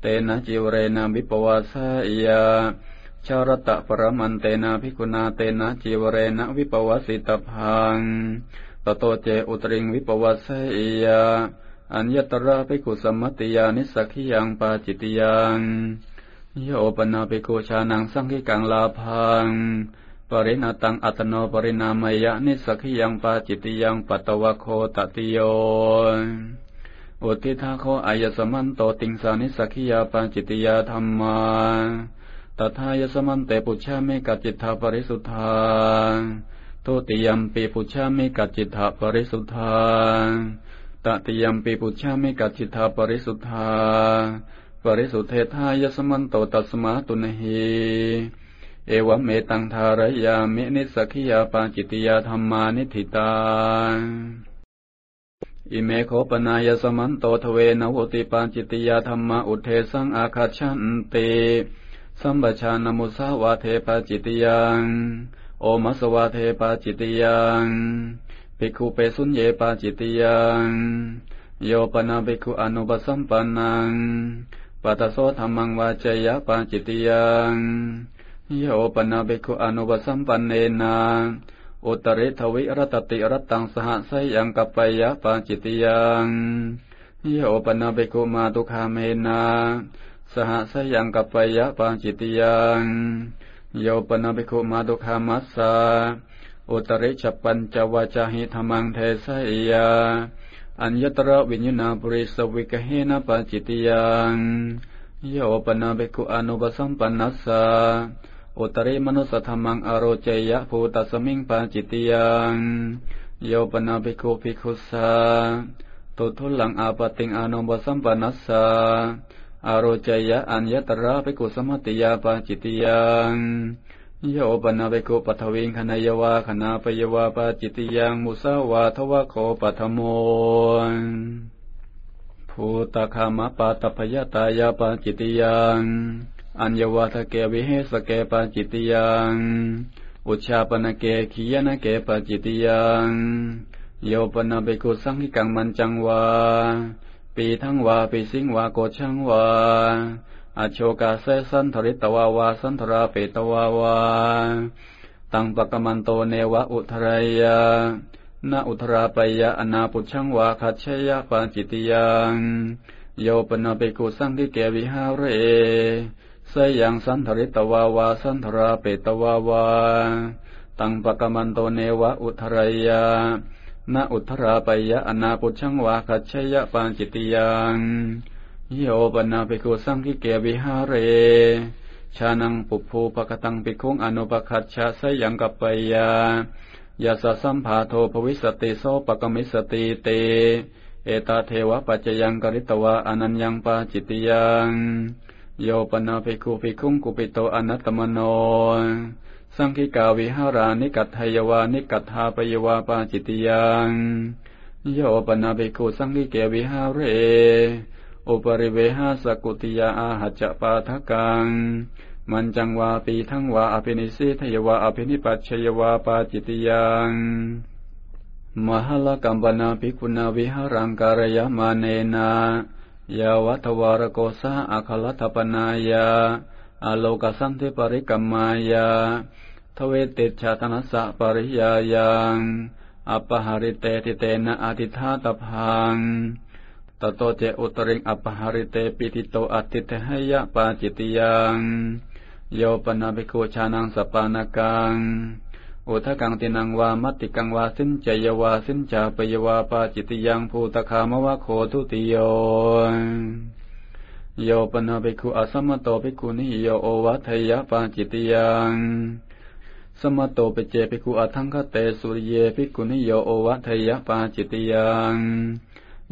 เตนะจิวเรนะวิปวาสายา ชารตะปรมันเตนะภิกุณาเตนะจิวเรนะวิปวสิตพังตโตเจอุตริงวิปวัสยาอัญญตระภิกุสัมมติยานิสักขิยังปาจิตยังโยปนาภิกุชานังสังขิกังลาพังปริณตังอัตโนปรินามยะนิสักขิยังปาจิตยังปัตตวะโคตติโยอุทิทาโคอายสมันโตติงสานิสักขิยาปาจิตยาธรรมา ตถายสมันเตปุชามิกัจจิตาปริสุทธาทุติยมปีปุชามิกัจจิตาปริสุทธาตติยมปีปุชามิกัจจิตาปริสุทธาปริสุทธทายสมันโตตัสมาตุนหีเอวเมตังทารยามินิสกิยาปาจิตยาธรรมานิธิตาอิเมโคปนายสมันโตทเวนวุติปาจิตยาธรรมาอุเทสังอาคาชันติ สัมปชานมุสาวาเทปาจิตยัง โอมัสวาเทปาจิตยังภิกขุเปสุญเยปาจิตยังโยปนาภิกขุอนุปสัมปันนังปัตโสธรรมังวาจยะปาจิตยังโยปนาภิกขุอนุปสัมปันเนนาอุตริทวิรตติรตังสหสยังกัปปยะปาจิตยังโยปนาภิกขุมาตุคาเมนา สหสยังกัปปยะปาจิตยังโยปนาภิกขุมาตุคามัสสาอุตริจปัญจวาจาหิธรรมังเทสยาอัญญตระวิญญาณปุริสวิกเหนะปาจิตยังโยปนาภิกขุอนุปสัมปันนัสสาอุตริมนุสธรรมังอโรเจยะภูตัสมิงปาจิตยังโยปนาภิกขุภิกขุสาตุทุลังอาปติงอนุปสัมปันนัสสา อโรจยะอัญญตระภิกุสมัติยาปาจิตยังโยปนาภิกขุปัทวิงคณยวาคณาปยวาปาจิตยังมุสาวาทวะโคปัทโมภูตคามะปาตพยตายาปาจิตยังอัญญวัตเกวิเหสเกปาจิตยังอุชาปนเกขียนเกปาจิตยังโยปนาภิกขุสังหิกังมันจังวา ปีทั้งวาปีสิงวาโกชังวาอโชกาเสสันทริตวาวาสันทราเปตวาวา ตังปะกมันโตเนวะอุทรายานาอุทราปยะอนาปุชังวาคัจฉยะปาจิตยังโยปนาเปกุสังทิเกวิหาเรสยังสันทริตวาวาสันทราเปตวาวา ตังปะกมันโตเนวะอุทรายา นาอุทราปยะอนาปุชังวาคัจฉยะปาจิตยังโยปนาภิกขุสังคิเกวิหาเร ชานังปุภูปะกตังภิกขุงอนุปคัตชาสยังกัปปยายาสสัมภาโทภวิสติโสปกมิสติเต เอตาเทวะปัจจยังกริตวะอนัญญังปาจิตยังโยปนาภิกขุภิกขุงกุปิโตอนัตตมโน สังคิกาวิหารานิกัตถยวานิกัตถาปยวาปาจิติยังโยปนาภิกขุสังคิเกวิหาเรอุปริเวหาสกุติยาอาหัจปาทกังมันจังวาปีทั้งวาอภินิสิทยวาอภินิปัชยวาปาจิติยังมหลกัมปนาภิกุณาวิหารังการยมาเนนายาวัตวารโกสาอาคลัตปนายาอโลกสันติปริกัมมายา ทเวติชาตนัสสะปริยายังอปหาริเตติเตนะอธิธาตพังตโตเจอุตริงอปหาริเตปิติโตอติเทหยะปาจิตยังโยปนาภิกขุชานังสปานากังอุทกังตินังวามัติกังวาสินจยวาสินจาปยวาปาจิตยังภูตคามวะโคทุติโยโยปนาภิกขุอสัมมโตภิกขุนิโยโอวัทยะปาจิตยัง สมโตเปเจภิกุอัทังคเตสุริเยภิกุนิโยโอวัทยปาจิตยัง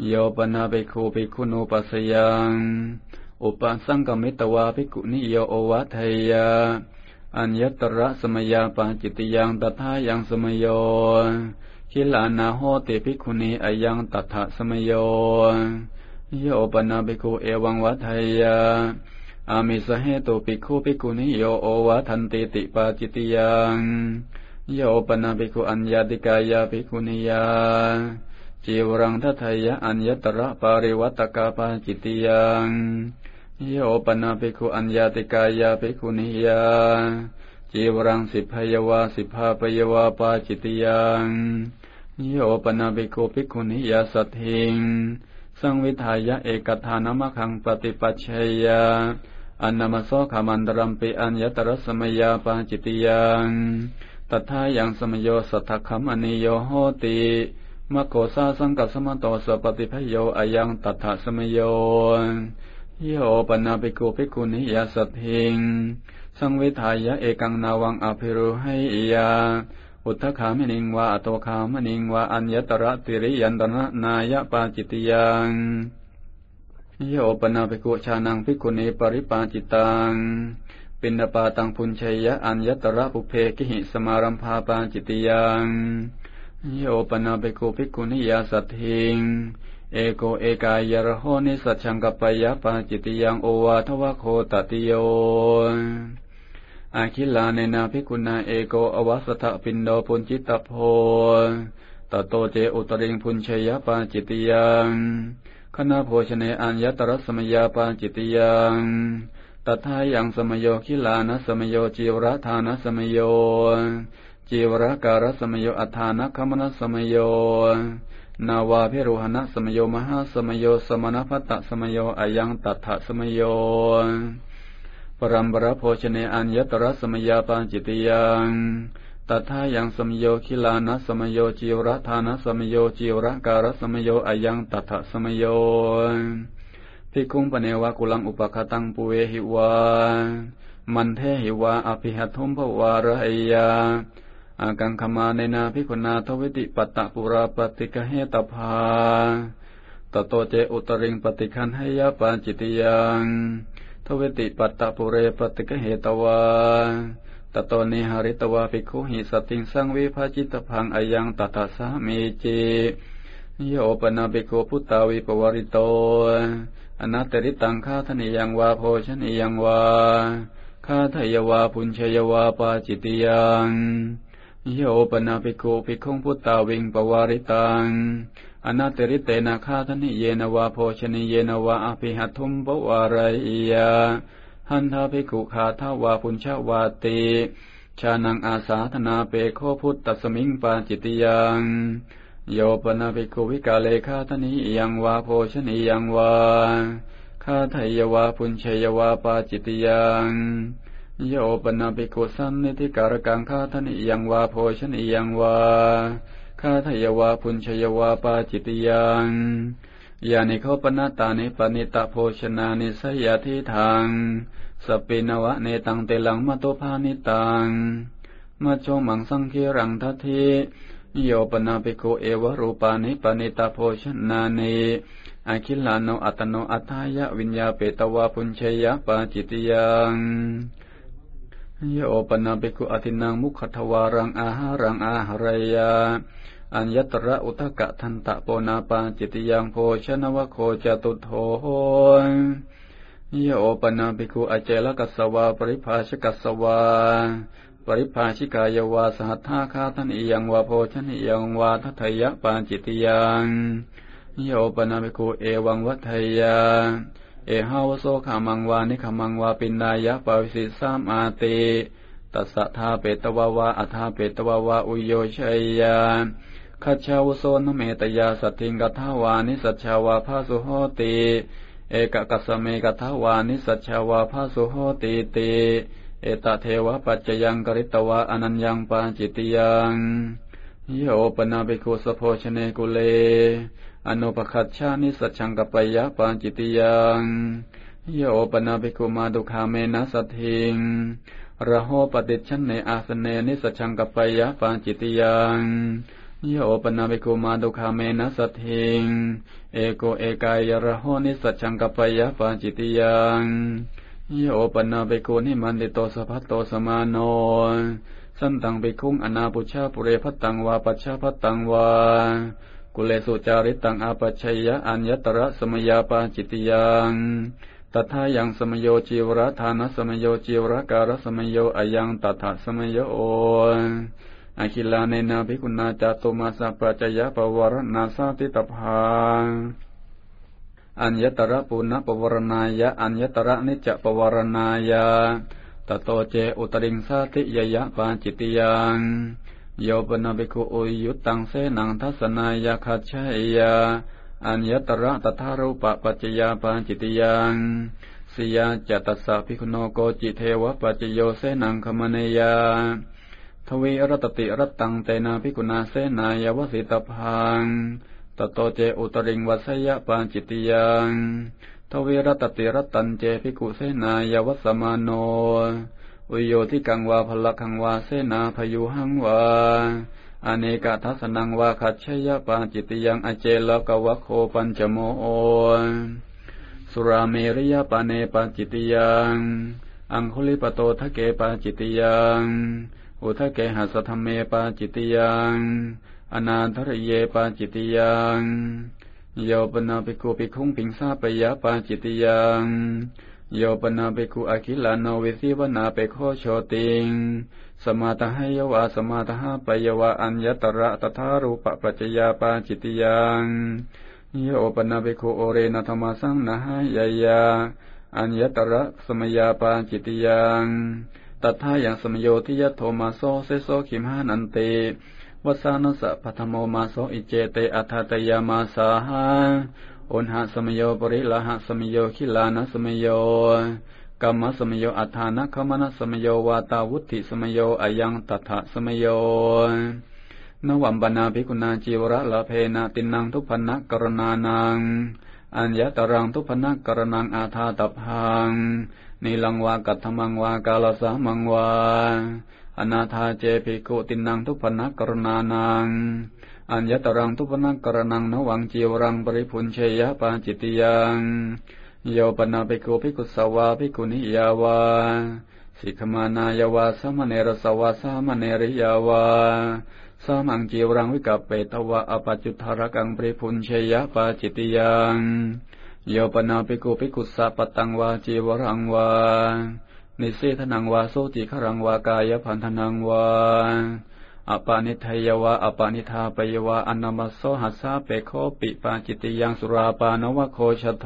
โยปนาภิกขุภิกขุนุปัสยังอุปสังกมิตวาภิกุนิโยโอวัทยาอัญญตระสมยาปาจิตยังตถายังสมโยคิลานาโหติภิกุนีอายังตถาสมโยโยปนาภิกขุเอวังวัทยา อามิสเหตุปิคูปิกุนิโยโอวะทันติติปาจิติยังโยปนาปิกุอัญญาติกายาปิกุนิยาจีวรังทัทยะอัญญตระปาริวัตกาปาจิติยังโยปนาปิกุอัญญาติกายาปิกุนิยาจีวรังสิพยวาสิภาปยวาปาจิติยังโยปนาปิกุปิกุนิยาสัตถิง สังวิทายะเอกทานมะขังปฏิปัชชยา อันนามโสขามันตรัมปิอัญญตรสมยาปาจิตยังตถายังสมโยสัทธคัมอนิโยโหติมโกสาสังกัสมโตสปฏิพโยอายังตัถสมโยยโยปนาปิโกุปิกุนิยาสัตถิง สังเวทายะเอกังนาวังอภิรุให้ยา อุทธคามินิงวาอโตคามนิงวาอัญญตระติริยันตนะนายปาจิตยัง โยปนาภิกุชานังภิกุณีปริปาจิตังปินปาตังพุญชัยยะอัญญตระปุเพกิหิสมารัมภาปาจิตยังโยปนาภิกุภิกุณียาสัตถิงเอโกเอกายรโหนิสัชังกปยะปาจิตยังโอวาทวโคตติโยอาคิลาเนนาภิกุณาเอโกอวัสถปินโดปุญจิตโพตโตเจอุตริงพุญชัยปาจิตยัง คณะโภชเนอัญญตรสมยาปาจิตยังตัถายังสมโยคิลานะสมโยจีวรธานะสมโยจีวรการสมโยอัฏฐานะคมนะสมโยนาวาพิรุหณะสมโยมหาสมโยสมณพัตตสมโยอายังตัถะสมโยปรัมปราโภชเนอัญญตรสมยาปาจิตยัง ตถายังสมโยคิลานะสมโยจิวรธานะสมโยจิวรการะสมโยอายังตัถสมโยภิกขุงปเนวะกุลังอุปคตังปุเวหิวามันเทหิวาอภิหัตุมภวารหยาอากังขมาในนาภิกุณาทวิติปตตปุราปฏิกเหตภาตโตเจอุตริงปฏิคันให้ยาปาจิตยังทวิติปัตตปุเรปฏิกเหตวา ตโตนิหาริตวาภิกขุหิสติงสังวิภาจิตพังอายังตถาสามีจิโยปนาภิกขุพุตตาวิปวริโตอนัตตริตังคาทนิยังวาโพชนิยังวาคาทยวาปุญชยวาปาจิตยังโยปนาภิกขุภิกขุพุตตาวิงปวาริตังอนาตริเตนะคาทนิเยนวาโพชนิเยนวาอภิหัตุมปวารายา หันทาภิกขุขาทาวาปุญชาวาติชานังอาสาธนาเปโคพุทธสมิงปาจิตยังโยปนาภิกขุวิกาเลขาทนิยังวาโพชนิยังวาคาทายวาปุญชยวาปาจิตยังโยปนาภิกขุสันนิธิการกังคาทนิยังวาโพชนิยังวาคาทายวาปุญชยวาปาจิตยังยานิโคปนาตานิปนิตาโภชนานิสยาทิทาง สปินวะเนตังเตลังมโตภานิตังมาโชมังสังคีรังทัทีโยปนาปิโกเอวรูปานิปนิตาโภชนานิอาคิลาโนอัตโนอัตายะวิญญาเปตวาปุญชยปาจิตยังโยปนาปิโกอธินังมุขทวารังอาหารังอาหารยาอัญญตระอุทกะทันตะโปนาปาจิตยังโพชนวโคจตุโท โหโยปนาภิกขุอเจลกัสวา ปริภาชกัสวา ปริภาชิกายวาสหัทธาคาทันอียังวาโพชนิยังวาทัทยะปานจิตยังโยปนาภิกขุเอวังวัทยา เอหาวโสขามังวานิขามังวาปินนายะปาวิสิสามอาติตัสสะทาเปตวาวาอัทาเปตวาวาอุโยชัยยาขัจชาวโสนเมตยาสัตถิงกัทาวานิสัชชาวาภาสุโหติ เอกกัสเมกัทาวานิสัชาวาภาสุโหติติเอตเทวะปัจจยังกริตวะอนัญญังปาจิตยังโยปนาภิกุสโพชเนกุเล อนุปคัตชานิสัจังกปยะปาจิตยังโยปนาภิกุมาดุขาเมนะสัตถิงระโหปฏิชันในอาสเนนิสัชังกปยะปาจิตยังโยปนาภิกุมาตุคาเมนะสัตถิง เอโกเอกายระโหนิสัชังกปยะปาจิตยังโยปนาภิกุนิมันติโตสภัตโตสมาโนสันตังเบคุงอนาปุชาปุเรพัตตังวาปัชชาพัตตังวากุเลสุจาริตังอาปัชยะอัญญตระสมยาปาจิตยังตถายังสมโยจีวรธานสมโยจีวรการสมโยอายังตถาสมโยโอ อาคิลาเนนาภิกุณาจตุมาสะปัจยะปวารณาสาติตภาอัญญตระปุณปวารณายะอัญญตระนิจปวารณายะตโตเจอุตริงสาติยยะปาจิตยังโยปนาภิกุอุยุตังเสนังทัศนายาคัจฉยาอัญญตระตถารูปปัจจยาปาจิตยังสิยาจตัสสะภิกุโนโกจิเทวปัจจโยเสนังคมเนยา ทวีรตติรตังเตนาภิกุณาเสนายาวสิตพังตโตเจอุตริงวัสยะปาจิตยังทวีรตติรตันเจภิกุเสนายวัสมาโน อุโยทิกังวาพลคังวาเสนาพยุหังวาอเนกทัสนังวาขัดชยปาจิตยังอเจลกวะโคปัญจโมโอสุราเมริยปาเนปาจิตยัง อังคุลิปโตทะเกปาจิตยัง อุทะเกหัสธรรมเมปาจิตยังอนาทรเยปาจิตยังโยปนาภิกุภิคุงปิงซาปยะปาจิตยังโยปนาภิกุอาคิลานวิสิวนาเปโคโชติง สมาตหยวาสมาตหปยวาอัญญตระตถารูปปัจจยาปาจิตยังโยปนาภิกุโอเรนธรรมสังนะหายายาอัญญตระสมยาปาจิตยัง ตัทายังสมโยทิยโทมาโซเซโซขิมหานันเตวัสานสะพัทโมมาโซอิเจเตอัฏตยามาสาหาอุณหสมโยปริลหสมโยขิลานะสมโยกรรมสมโยอัฏฐานะคมนะสมโยวาตาวุติสมโยอายังตัทะสมโยนวัมบนาภิกุณาจีวระละเพนะตินังทุพนะกรณานังอัญญตรังทุพนะกรณังอาธาตพัง นิลังวากัตถมังวากาลสามังวา อนาธาเจภิกุตินังทุพนะกกรณานัง อัญญตรังทุพนะกกรณังนวังจีวรังปริพุนเชยปาจิตยังโยปนาภิกุภิกุสวาภิกุนิยาวาสิกมานายาวาสมเนรสวาสมเนริยาวาสามังจีวรังวิกัปเปตวะอปัจจุทารกังปริพุนเชยปาจิตยัง โยปนาปิกุปิกุสัปตังวาจีวรังวา นิเสธนังวาโสติขรังวากายพันธนังวาอปานิทยวะอปานิธาปยวะอนามัสโสหัสสะเปโคปิปาจิติยังสุราปานวะโคชโท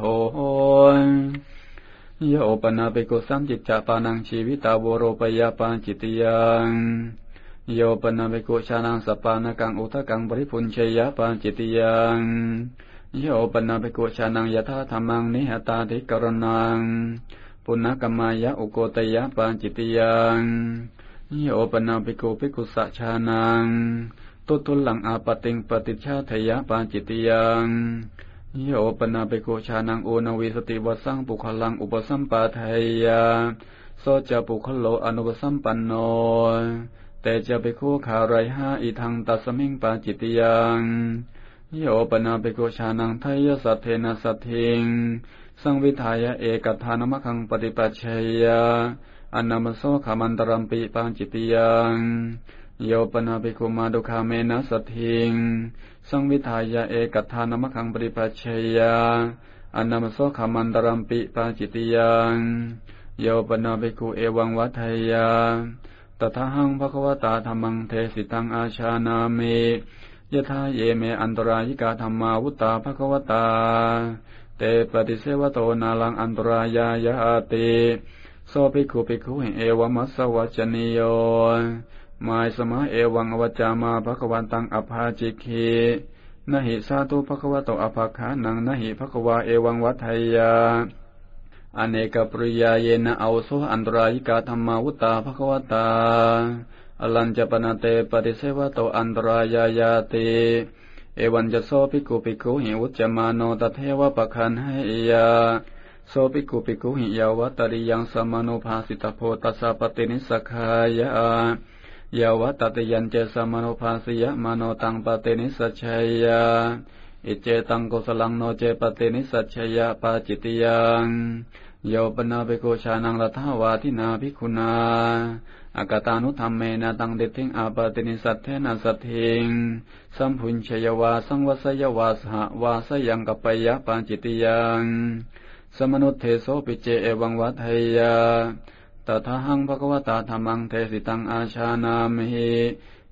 โยปนาปิกุสัมจิตจปานังชีวิตาโวโรปยาปาจิติยังโยปนาปิกุชานังสปานากังอุทกังบริพุนเชยปาจิติยัง โยปนาภิกุชานังยถาธรรมังนิหตาธิกรณังปุณกมายะอุโกตยะปานจิตยังโยปนาภิกุภิกุสัชานังตุตุลังอาปติงปฏิชาทยะปานจิตยังโยปนาภิกุชานังโอนวิสติวัสังปุคลังอุปสัมปาทยาโซจะปุคโลอนุปสัมปันโนแต่จะไปคู่ขาไรห้าอีทางตัสมิงปาจิตยัง โยปนาเปโกชานังทายสัตเทนะสัตถิง สังวิทายะเอกทานมะคังปฏิปัชเชยะอันนามโสขามันตรัมปิปังจิตยังโยปนาเปโกมาดุคาเมนะสัตถิง สังวิทายะเอกทานมะคังปฏิปัชเชยะอันนามโสขามันตรัมปิปังจิตยังโยปนาเปโกเอวังวัฏยาตถาหังภควตาธรรมังเทสิตังอาชานามิ ยะทาเยเมอันตรายิกาธรรมาวุตตาภควตา เตปฏิเสวโตนาลังอันตรายายาติโสภิกขุภิกขุเอวมัสสวัจนิโยมายสมาเอวังอวจามาภควันตังอภาจิคีนหิสาตุภควโตอภาคานังนหิภควาเอวังวัฏยาอเนกปริยาเยนะเอาโสอันตรายิกาธรรมาวุตตาภควตา อลัญจปนาเตปฏิเสวะโตอันตรายายาติเอวันจะโซภิกุภิกุหิวุจมาโนตเทวะปะคันให้ยาโสปิกุปิกุหิยาวัตริยังสมโนภาสิตโพตัสสะปตินิสขายายาวัตติยันเจสมโนภาสิยมโนตังปตินิสัชยาอิเจตังกุสลังโนเจปตินิสัชยาปาจิตยังโยปนาเปโกชานังลัทาวาทินาภิคุณา อากตานุธรรมเมนะตังเดทิงอาปตินิสัตเทนะสัตถิงสัมพุญชยวาสังวสยวาสหวาสยังกัปยะปาจิตยังสมนุเทโสปิเจเอวังวัฏยาตถาหังภะควตาธรรมังเทสิตังอาชานามิ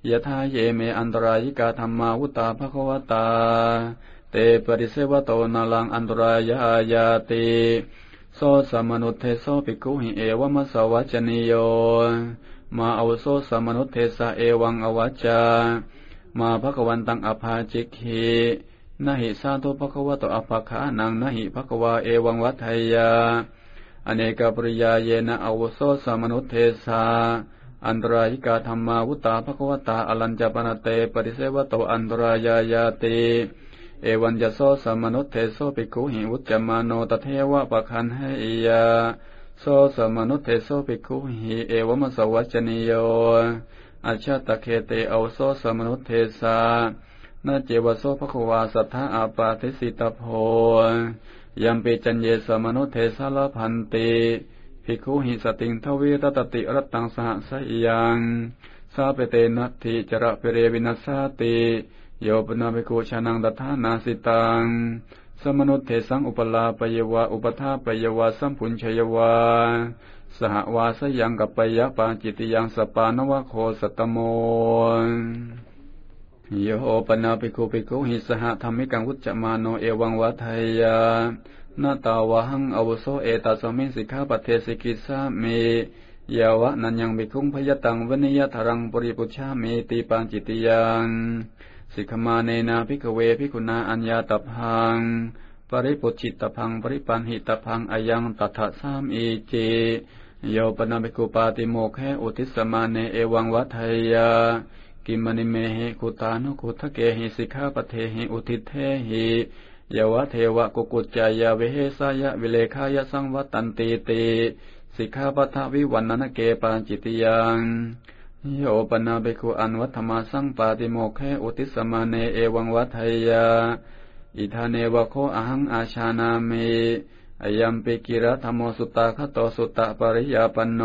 ยะทาเยเมอันตรายิกาธรรมาวุตาภะควตา เตปริเสวโตนาลังอันตรายายาติโสสมนุเทโสปิกุหิเอวมสวัจนิโย มาอวโสสมนุเทสะเอวังอวัจจา มาภควันตังอภาจิกินาหิสาธุภควะโตอภะคะนังนาหิภควาเอวังวัฏยา อเนกปริยาเยนะอวโสสมนุเทสาอันตรายิกาธรรมาวุตาภควตาอลัญจปนเตปริเสวโตอันตรายายาติเอวันจะโสสมนุเทโสปิกุหิวุจมาโนตเทวะปะคันให้ยา โสสมนุเทโสปิกุหิเอวมสวัจนิโยอาชาตะเคเตอวโสสมนุเทสานาเจวโสภควาสัทธาอาปาทิสิตโพยัมปิจันเยสมนุเทสาลพันติภิกขุหิสติงทวีตตติรัตตังสหสยังสาเปเตนัตถิจระเปเรวินัสสติโยปนาภิกขุชานังดัทานาสิตัง สมนุเทสังอุปลาปยวาอุปทาปยวาสัมพุญชยวา สหวาสยังกับปยะปาจิตยังสปานวะโคสตโมโยปนาภิกขุภิกขูหิสหธรรมิกังวุจจมาโนเอวังวัฏยานาตาวะหังอวุโสเอตัสมิสิกขาปเทสิกิสามียาวะนันยังบิคุงพยตังวนิยทรังปริปุชามีติปัญจิติยัง สิกขมาเนนาภิกเวภิกุณาอัญญาตพัง ปริปุจิตพัง ปริปันหิตพังอายังตัทสามอีจีโยปนาภิกุปาติโมกเหอุทิสมาเนเอวังวัฏยากิมณิเมหิคุตานุคุทะเกหิสิกขาปเทหิอุทิเทหิยวะเทวะกุกุจจายาเวเหสายะวิเลขายะสังวัตันติติสิกขาปัทวิวันนนเกปานจิตยัง โยปนาเบคุอันวัฒมาสังปาติโมกขอุติสมาเนเอวังวัฏยา อิธาเนวะโคอหังอาชานามิอายัมปิกิระธรรมสุตตาคโตสุตตะปริยาปนโน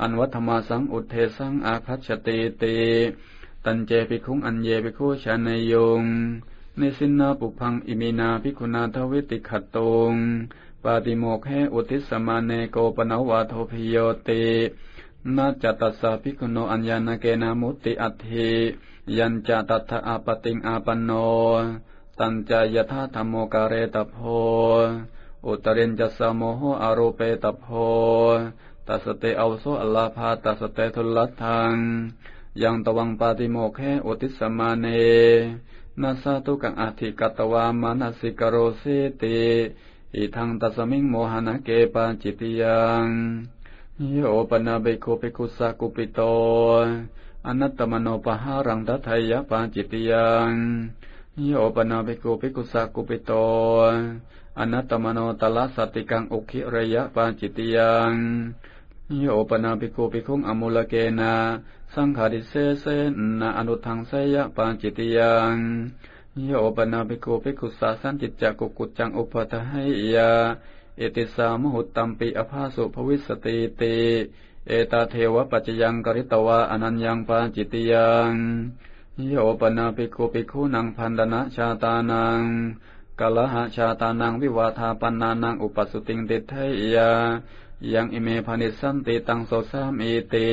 อันวัฒมาสังอุเทสังอาคัจติติตันเจปิคุงอันเยปิคุชานยงในสินนาปุพังอิมินาภิกุณาทวิติขัดตงปาติโมกแหอุทิสมาเนโกปนาวาโทพิโยติ นาจตัสสะภิกุโนอัญญาณเกนามุติอัตถิยัญจตัทอาปติงอาปนโน ตัญจายธาธรรมโมกาเรตโพอุตรินจัสโมโหอารเปตโพตัสเตอวโสอัลลาภาตัสเตทุลัทังยังตวังปาติโมกแหอุทิสมาเนนาสาตุกังอธิกตวามานาสิกโรสิติอิทังตัสมิงโมหนะเกปาจิตยัง โยปนาเบโคเปกุสากุปิโต อนัตตมโนปหารังทัทยปาจิตยังโยปนาเบโกเปกุสากุปิโต อนัตตมโนตละสติกังอุคิระยะปาจิตยังโยปนาภิกขุภิกขุงอมุลเกนาสังขาริเสเสนาอนุทังเสยะปาจิตยังโยปนาภิกขุภิกขุสาสันจิตจักกุกุจังอุปทหยา เอติสามหุตตัมปิอภาสุภวิสติติเอตาเทวปัจจยังกริตวะอนัญญังปาจิตยังโยปนาภิกขุภิกขุนังพันดนะชาตานังกะละหะชาตานังวิวาทาปันนานังอุปสุติงติเทยายังอิเมพานิสันติตังโสสามีติ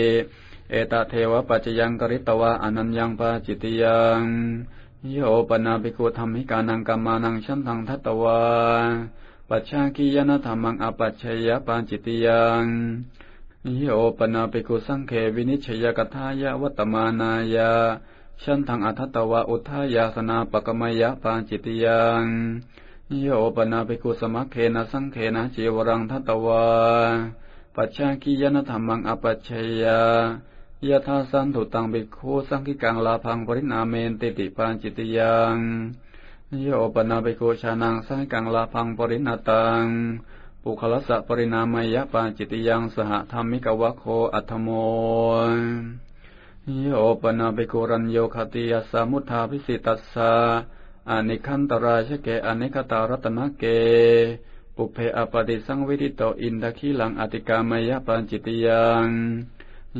เอตาเทวปัจจยังกริตวะอนัญญังปาจิตยังโยปนาภิกุธรรมิกานังกัมมานังชันทังทัตวา ปัจฉากิยนธรรมังอปัจฉยปาจิตยังโยปนาภิกุสังเขวินิชยกทายะวัตมานายาชันทังอัทตวะอุทายาสนาปกมยะปาจิตยังโยปนาภิกุสมัคเคนะสังเคนะจีวรังทัตวาปัจฉากิยนธรรมังอปัจฉยยะทาสันตุตังภิกขุสังกิกังลาพังปรินาเมนติติปานจิตยัง โยปนาเปโกชานังสังกังลาพังปริณตังปุคลสะปรินามายะปาจิตยังสหธรรมิกวะโคอัตโมโยปนาเปโกรัญโยคติยสามุทาพิสิตัสสะอนิคันตราชเกอนิคตารัตนเก ปุเพอปติสังวิทิโตอินทคีลังอติกามายะปัญจิตยัง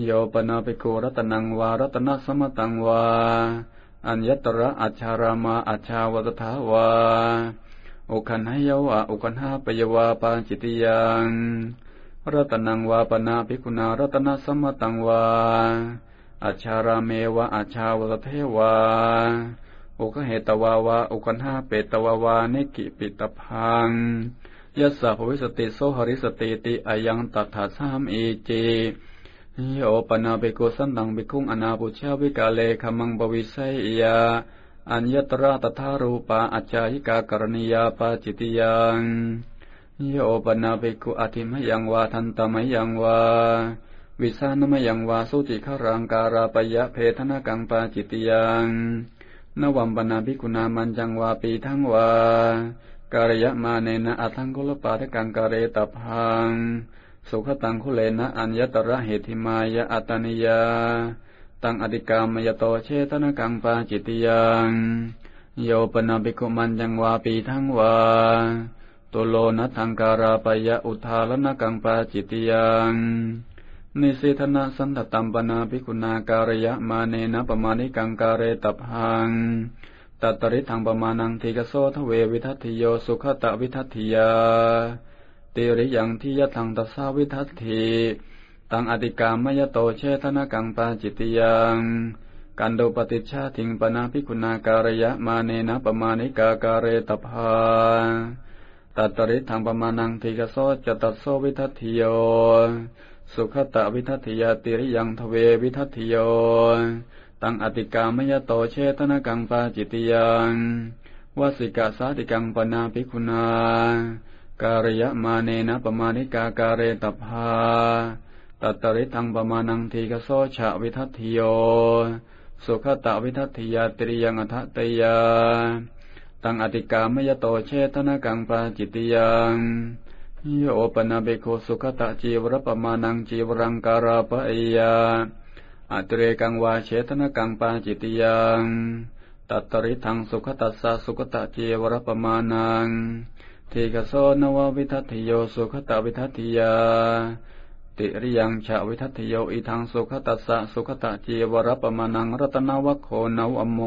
โยปนาเปโกรัตนังวารัตนสมตังวา อัญญตระอัจฉารามาอัจฉาวตถาวาโอคันหยวะอุคันหาปยวาปัญจิติยังรัตนังวาปนาภิกุณารัตนสมตังวาอัจฉารามเมวะอัจฉาวตเทวาโอคเหตวาวาโอคันหาเปตวาวาเนกิปิตพังยัสสะภวิสติโสหริสติติอายังตัถาสามอีจี โยปนาเบโกสันตังบิคุงอนาบุชาวิกาเลขมังบวิสัยยาอัญญตระตถารูปาอัจจายิกากรณียาปาจิตยังโยปนาเบกุอธิมยังวาทันตมยังวาวิสานมยังวาสุจิขรังการาปยะเพทนากังปาจิตยังนวัมปนาภิกุณามันจังวาปีทั้งวาการยะมาเนนะอัทังกุลปาทกังกาเรตพัง สุขตังคุเลนะอัญญตระเหติมายะอัตนิยา ตังอธิกามยโตเชตนกังปาจิตยังโยปนาภิกุมันยังวาปีทั้งวาตุโลนะทังการาปยะอุทาลนกังปาจิตยังนิสิธนาสันตตัมปนาภิกุณาการยะมาเนนะปมาณิกังการเรตพังตัตริทังปมานังทิกโสทเววิทัติโยสุขตะวิทัติยา ติริยังทิยทังตัสสาวิทัติตังอติกามยโตเชตนากังปาจิตยังกันโดปฏิชาทิงปนาภิกุณาการยะมาเนนะปมาณิกาการเรตภาตัตริทังปมานังทิกโสจตัสโสวิทัติโย สุขตะวิทัติยาติริยังทเววิทัติโย ตังอติกามยโตเชตนากังปาจิตยังวสิกาสาติกังปนาภิกุณา การยะมาเนนะปมาณิกาการเรตภาตัตริทังปมานังทีกโสชะวิทัติโย สุขตะวิทัติยาติริยังอัตยา ตังอติกามยโตเชตนากังปาจิตยังโยปนาเบโคสุขตะจีวรปมานังจีวรังการาปะยาอัตเรกังวาเชตนากังปาจิตยัง ตัตริทังสุขตัสสะสุขตะจีวรปมานัง ทีกโสนววิทัติโยสุขตวิทัติยา ติริยังชาวิทัติโยอีทังสุขตัสสะสุขตะจีวรปมานังรัตนวโคเนวอโม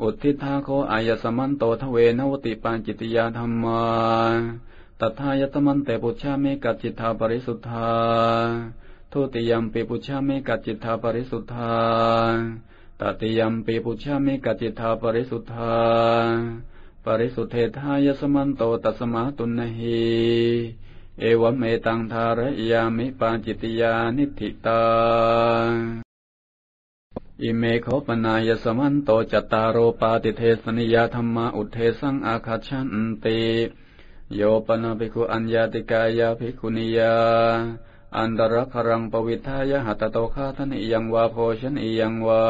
อุทิทาโคอายสมันโตทเวนวติปัญจิตยาธรรมาตถายตมันเตปุชามิกัจจิตาปริสุทธาทุติยมปีปุชามิกัจจิตาปริสุทธาตติยมปีปุชามิกัจจิตาปริสุทธา ปริสุทธทายสมันโตตัสมาตุนหีเอวเมตังทารยามิปาจิตยานิธิตา อิเมโคปนายสมันโตจตารโรปาติเทสนิยธรรมาอุเทสังอาคาชันติโยปนาภิกขุอัญญาติกายาภิกขุนิยา อันตรครังปวิทายหัตโตคาทนิยังวาโพชนิยังวา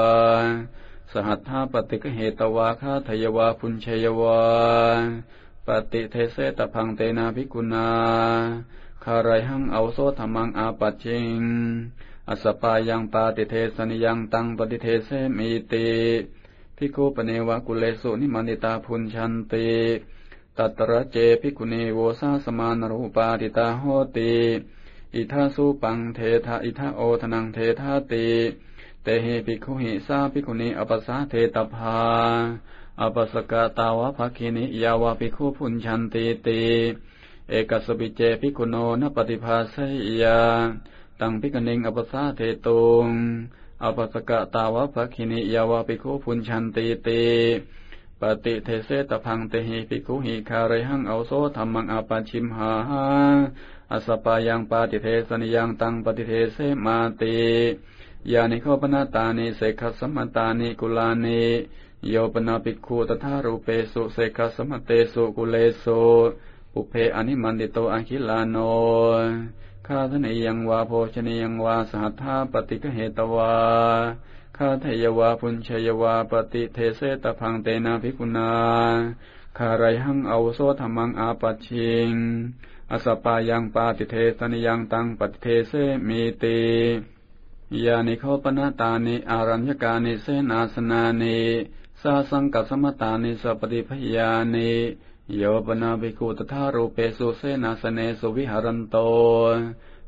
สหัทธาปฏิกเหตวาคาทยวาพุญชยวาปฏิเทเสตพังเตนาภิกุณาคารายหังเอาโซธรรมังอาปัจจิง อสปายังปาติเทสนิยังตังปฏิเทเสมีติภิกขุปเนวะกุเลสุนิมนิตาพุญชันติตัตระเจภิกุณีโวซาสมานรูปาติตาโหติ อิทาสุปังเทธาอิทาโอทนังเทธาติ เตหิภิกขุหิสาภิกุณีอปัสสาเทตภาอปัสกาตาวะภคินิยาวะภิกขุพุญชันติติเอกสปิเจภิกุโนนปฏิภาสยาตังภิกนิงอปัสสาเทตุงอปัสกะตาวะภคินิยาวะภิกขุพุญชันติติปฏิเทเสตพังเตหิภิกขุหิคาเรหังเอาโซธรรมังอาปัชิมหาอสปายังปฏิเทสนิยังตังปฏิเทเสมาติ ยานิโคปนาตานิเสขสมตานิกุลานิโยปนาภิกขุตถารูเปสุเสขสมเตสุกุเลสุปุเพอนิมันติโตอัคิลานโนคาทนิยังวาโภชนิยังวาสหัทธาปฏิกเหตวาคาเทยวาพุญชยวาปฏิเทเสตพังเตนาภิกุณาคาไรหังเอาโซธรรมังอาปัชิงอสปายังปาติเทสนิยังตังปฏิเทเสมีติ ยานิโคปนาตานิอารัญญกานิเสนาสนานิสาสังกัสมตานิสปฏิพยานิโยปนาภิกุตถารูเปสุเสนาสเนสุวิหารันโต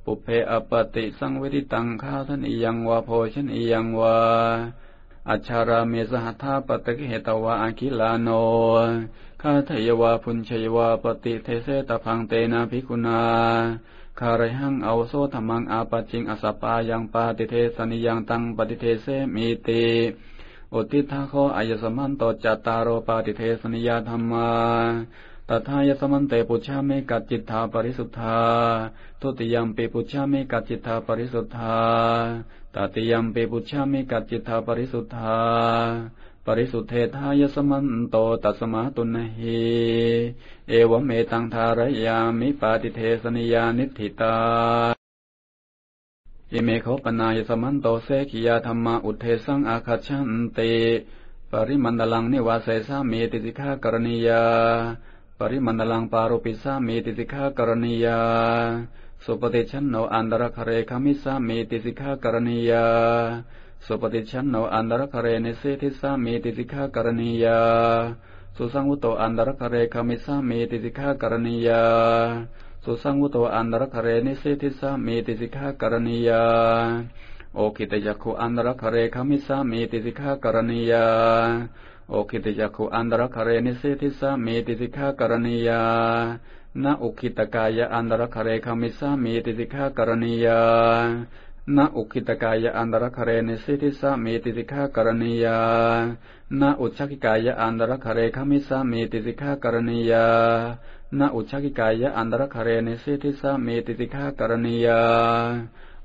ปุเพอปติสังเวทิตังข้าท่านอียังวาโพชนอียังวาอัชาราเมสหัทธาปตะกิเหตวะอาคิลาโนข้าทยวาพุญชยวาปฏิเทเสตพังเตนาภิกุณา คารหังเอาโซธรรมังอาปจิงอสปายังปาติเทสนิยังตังปฏิเทเสมีติอุติทาโคอายสมันตจัตตารโอปาติเทสนิยธรรมาตถายสมันเตปุชาเมกัจจิตธาปริสุทธา ทุติยมปีปุชาเมกัจจิตธาปริสุทธาตติยมปีปุชาเมกัจจิตธาปริสุทธา ปริสุทธเทธายสมันโตตัสมาตุนหีเอวเมตังทารยามิปาติเทสนิยานิธิตาอิเมโคปนายสมันโตเสกิยาธรรมาอุเทสังอาคาชันเตปริมันดลังนิวาเสสามีติสิกากรณียา ปริมันดลังปารุปิสามีติสิกากรณียา สุปฏิชันโนอันดรคเรคามิสามีติสิกากรณียา สุปฏิชันโนอันดรคเรนิสิทิสามีติสิกากรณียา สุสังวุโตอันดรคเรคามิสามีติสิกากรณียาสุสังวุโตอันดรคเรนิสิทิสามีติสิกากรณียาโอคิตจักขุอันดรคเรคามิสามีติสิกากรณียาโอคิตจักขุอันดรคเรนิสิทิสามีติสิกาการคเรคามิสามีติสิกากรณียานาอุคิตกายะอันดรคเรนิสิทิสามีติสิกากรณียนาอุชกิกายอันดรคเรคามิสามีติสิกาการเรนิสิทิสามีติสิกากรณียา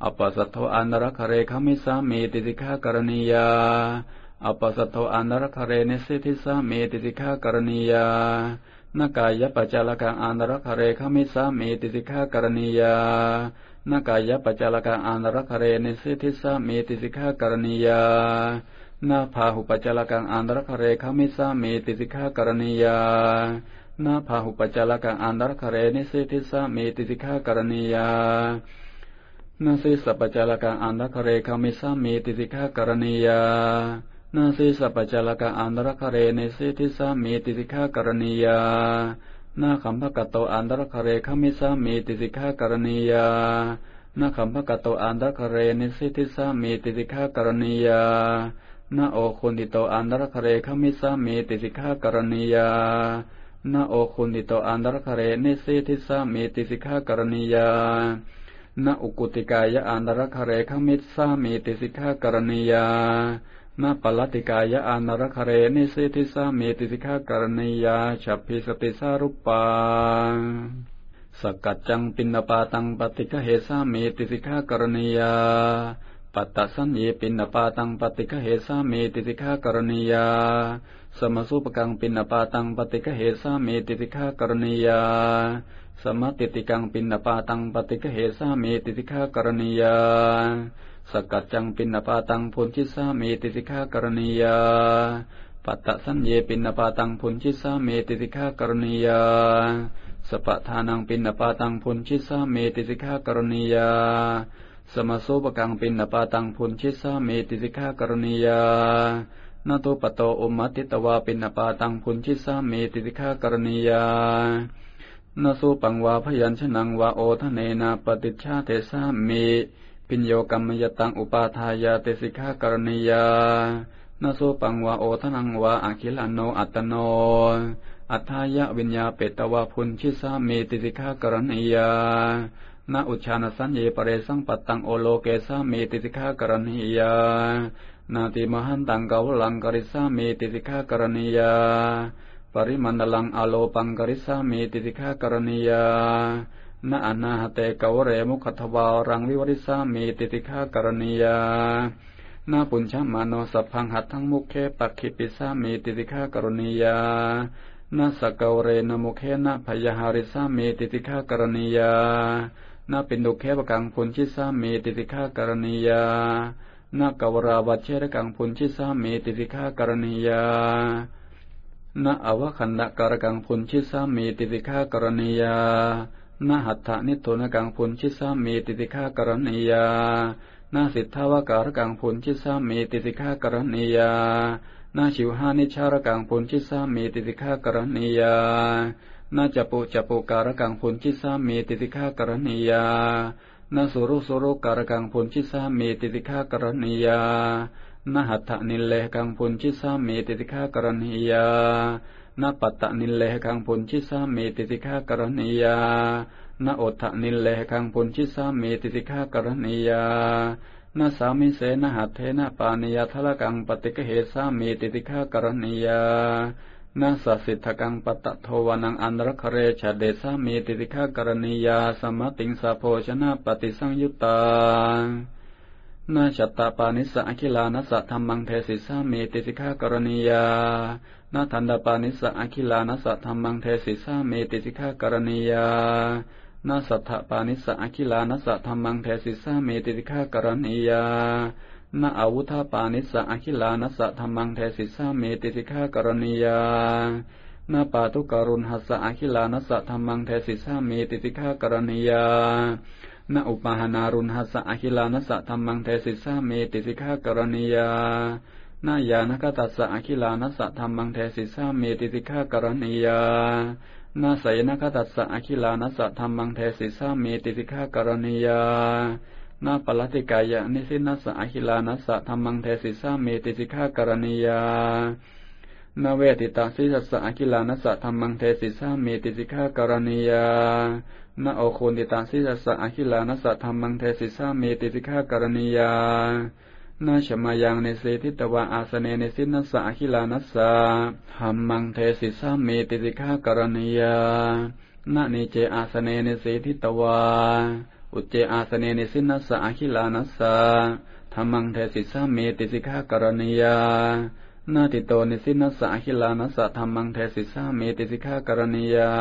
อปัสสโทอันดรคเรคามิสามีติสิกากรณียาอปัสสโทอันดรคเรนิสิทิสา มีติสิกากานกายปัจจลกังอันรักเรนิสิทิสามีติสิกขากรณียานาพาหุปัจจลกังอันดรคเรคามิสามีติสิกขากรณียานาพาหุปัจจลกังอันดรคเรนิสิทิสามีติสิกขากรณียานาสิสัพจลกังอันดรคเรคามิสามีติสิกขากรณียานาสิสัพจลกังอันดรคเรนิสิทิสามีติสิกขากรณียา นาคัมภกโตอันดรคเรคามิสามีติสิกากรณียานาคัมภกโตอันดรคเรนิสิทิสามีติสิกากรณียานาโอคุนิโตอันดรคเรคามิสามีติสิกากรณียานาโอคุนิโตอันดรคเรนิสิทิสามีติสิกากรณียานาอุกุติกายะอันดรคเรคามิสามีติสิกากรณียา นาปลติกายะอันรคเรนิสิทิสามีติสิกากรณียาฉัพพิสติสารุปาสกัจจังปินปาตังปฏิกเหสามีติสิกากรณียาปัตตสัญญปินปาตังปฏิกเหสามีติสิกากรณียาสมสุปกังปินปาตังปฏิกเหสามีติสิกากรณียาสมติติกังปินปาตังปฏิกเหสามีติสิกากรณียา สกัดจังปินปาตังพุนชิสาเมติสิกากรณียา ปัตตสัญญปินปาตังพุนชิสาเมติสิกากรณียา สปะทานังปินปาตังพุนชิสาเมติสิกากรณียา สมโสปกังปินปาตังพุนชิสาเมติสิกากรณียานาโตปโตอุมัติตวาปินปาตังพุนชิสาเมติสิกากรณียานาสุปังวาพยัญชนะวาโอทะเนนาปฏิชาเทสามี ปิญโยกรรมยตังอุปาทายาเตสิกากรณียานาสุปังวาโอทนังวาอคิลันโนอัตโน อัฏฐายะวิญญาเปตวาพุนชิสามีติสิกากรณียานาอุชานสัญเยปเรสังปัตตังโอโลเกสามีติสิกากรณียานาติมหันตังกาวลังกริสามีติสิกากรณียาปริมันดลังอโลปังกริสามีติสิกากรณียา นาอนาหเตกวเรมุขทวารังวิวริสามีติติฆากรณียานาปุญชมาโนสัพพังหัตทั้งมุขเคปักขิปิสามีติติฆากรณียานาสกวเรนมุขเคนะพยาหาริสามีติติฆากรณียานาปินดุเคปกังพุญชิสามีติติฆากรณียานากวราวัชเชรกังพุนชิสามีติสิกากรณียานาอวคันดการกังพุนชิสามีติสิกากรณียา นาหัตถนิโทนกังพุนชิสามีติสิกากรณียานาสิทธาวการกังพุนชิสามีติสิกากรณียานาชิวหานิชารกังพุนชิสามีติสิกากรณียานาจปุจปุการกังพุนชิสามีติสิกากรณียานาสุรุสุรุการกังพุนชิสามีติสิกากรณียานหัตถนิเลกังพุนชิสามีติสิกากรณียา นปัตตนิเลกังพุนชิสามีติสิกากรณียานโอทะนิเลกังพุนชิสามีติสิกากรณียานาสามิเสนหัตเทนะปานิยทละกังปฏิกเหสามีติติฆากรณียานาสัสิทธกังปตะโทวนังอันรคเรชเดสามีติติฆากรณียาสมติงสาโพชนะปฏิสังยุตตานาชตตาปานิสะอคิลานัสสะธรรมังเทสิสามีติสิกากรณียา นาทันดาปานิสะอคิลานัสธรรมังเทสิสามีติสิกากรณียานาสัทธปานิสะอคิลานัสธรรมังเทสิสามีติสิกากรณียานาอาวุธาปานิสะอคิลานัสธรรมังเทสิสามีติสิกากรณียานาปาตุกรุณหัสะอคิลานัสธรรมังเทสิสามีติสิกากรณียานาอุปาหนารุณหัสะอคิลานัสธรรมังเทสิสามีติสิกากรณียา นายานกตัสสะอคิลานัสธรรมังเทสิสามีติสิกากรณียานาสยนคตัสสะอคิลานัสธรรมังเทสิสามีติสิกากรณียานาปลัติกายะนิสินัสสะอคิลานัสธรรมังเทสิสามีติสิกากรณียานาเวติตาสิสัสสะอคิลานัสสธรรมังเทสิสามีติสิกากรณียานาโอคุติตาสิสัสสะอคิลานัสสธรรมังเทสิสามีติสิกากรณียา นาชมายังในเสติตวะอาสเนในสินัสสะอคิลานัสสะธรรมังเทสิสามีติสิกากรณียานาเนเจอาสเนในเสติตวะอุเจอาสเนในสินัสสะอคิลานัสสะธรรมังเทสิสามีติสิกากรณียานาติโตนิสินัสสะอคิลานัสสะธรรมังเทสิสามีติสิกากรณียา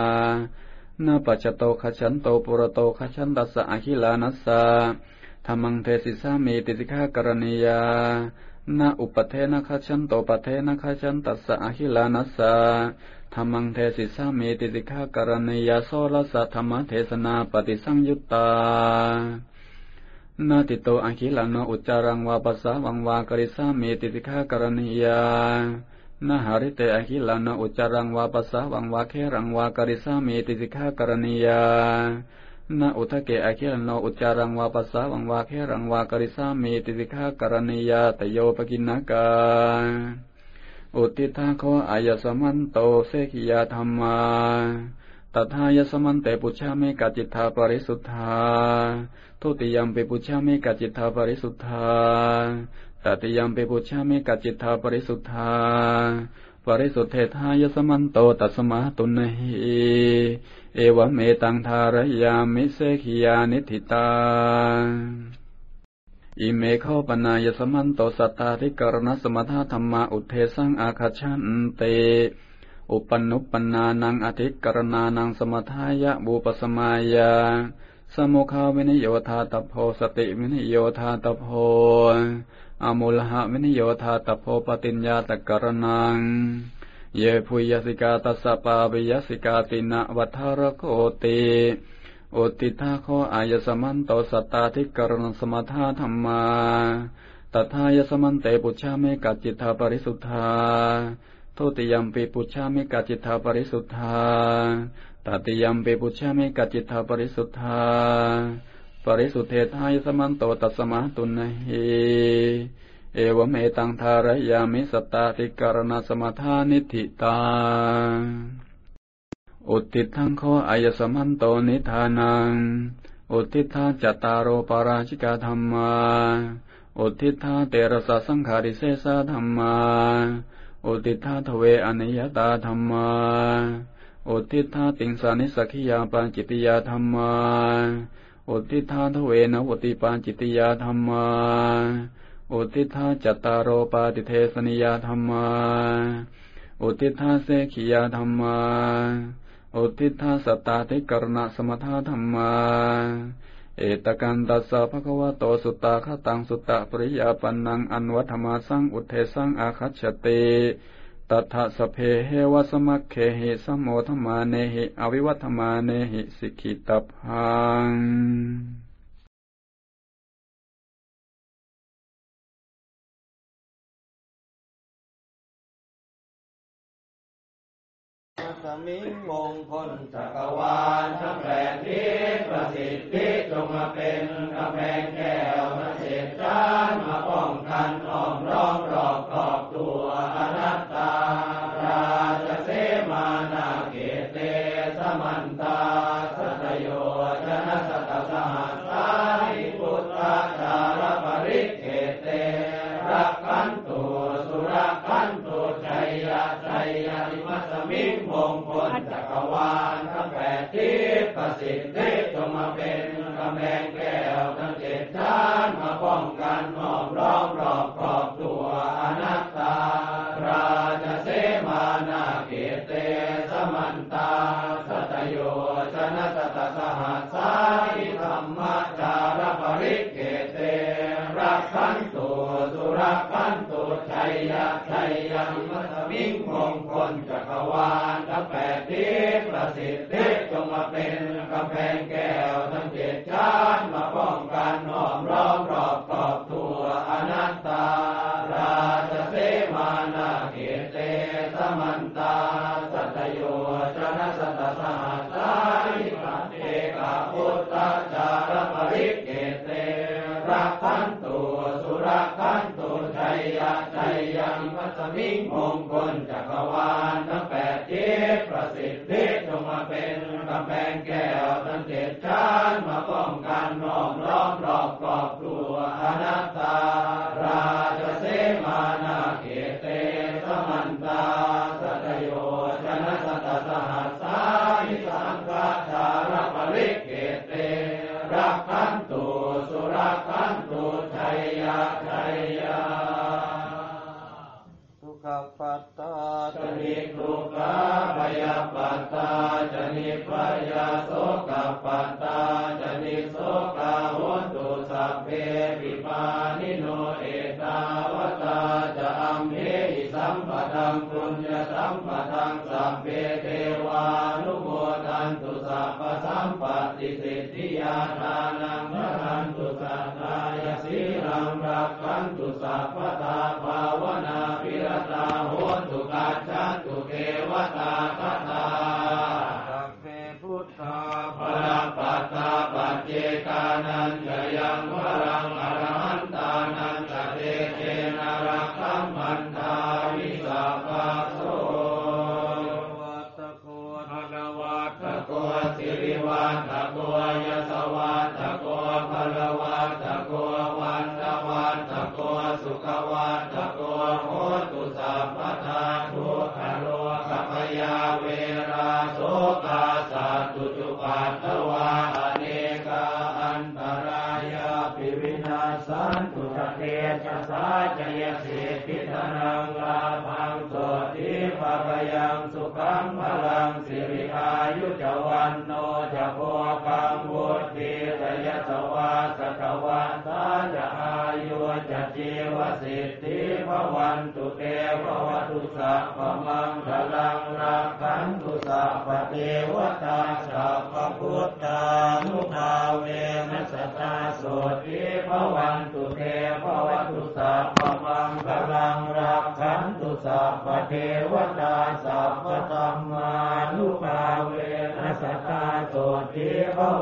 นาปัจโตขฉันโตปุรโตขฉันตัสสะอคิลานัสสะ ธรรมังเทสิสามีติสิกากรณียานาอุปเทนะขฉันโตปเทนะขฉันตัสสะอคิลานัสสะธรรมังเทสิสามีติสิกากรณียาโสรสะธรรมเทศนาปฏิสังยุตตานาติโตอังคิลานอุจจารังวาปัสสาวังวากริสามีติสิกากรณียานาหาริเตอังคิลานอุจจารังวาปัสสาวังวาเครังวากริสามีติสิกากรณียา นาอุทะเกอังคิลานอุจารังวาปัสสาวังวาเครังวากริสามีติสิกากรณียาตโยปกินนากาอุติทาโคอายสมันโตเสกิยาธรรมาตถายสมันเตปุชาเมกจิตธาปริสุทธาทุติยมเปปุชาเมกจิตธาปริสุทธาตติยมเปปุชาเมกจิตธาปริสุทธา ปริสุทธเทธายสมันโตตัสมาตุนหิเอวเมตังทารยามิเสขิยานิธิตาอิเมเข้าปนายสมันโตสัตตาธิกรณสมทาธรรมาอุเทสังอาคาชันเต อุปนุปนานังอธิกรณานังสมทายะบูปสมายา สมุขาวินิโยธาตโพสติวินิโยธาตโพอมุลหะวินิโยธาตโพปติญญาตกรณัง เยพุยสิกาตัสปาปิยสิกาตินะวัฏารโคติอุติทาโคอายสมันโตสัตตาธิกรณสมทาธรรมาตถายสมันเตปุชาเมกัจจิตาปริสุทธาทุติยมปีปุชาเมกัจจิตาปริสุทธา ตติยมปีปุชามิกัจจิตาปริสุทธา ปริสุทธเทายสมันโตตัสมาตุนหิเอวเมตังทารยามิสตาติการณสมทานิธิตา อุติทังโคอายสมันโตนิทานัง อุทิทาจตารโอปราชิกาธรรมา อุทิทาเตระสะสังขาริเสสะธรรมา อุติทาทเวอนิยตาธรรมา อุทิธาติงสานิสักิยาปานจิตติยาธรรมาอุทิธาทเวนะวติปานจิตติยาธรรมาอุทิธาจัตตารโอปาติเทสนิยาธรรมาอุทิธาเสขียาธรรมาอุทิธาสตาติกรณะสมทาธรรมาเอตกันตัสสะภะคะวะโตสุตตาคตังสุตตะปริยาปันนังอันวัธรรมาสังอุเทสังอาคัจเติ ตถาสเพเฮวสมัคเคหิสมโอธมาเนหิอวิวัธมาเนหิสิกิตพังสมิงมงคลจักรวาลทั้งแปดทิศประสิทธิจงมาเป็นกำแพงแก้วมาเสริฐานมาป้องกันอ้อมรอบรอบขอบตัวอนัต ตาสัตโยชนะสัตสหัสาริปัตเอกาพุทธจารปริกเกเตรักขันตุสุรักขันตุชัยยะชัยยังพัสมิงมงคลจักรวาลทั้งแปดเจประสิทธิ์จงมาเป็นกำแพงเก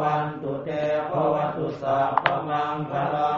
วันตุเตภวตุสัพพมังคลัง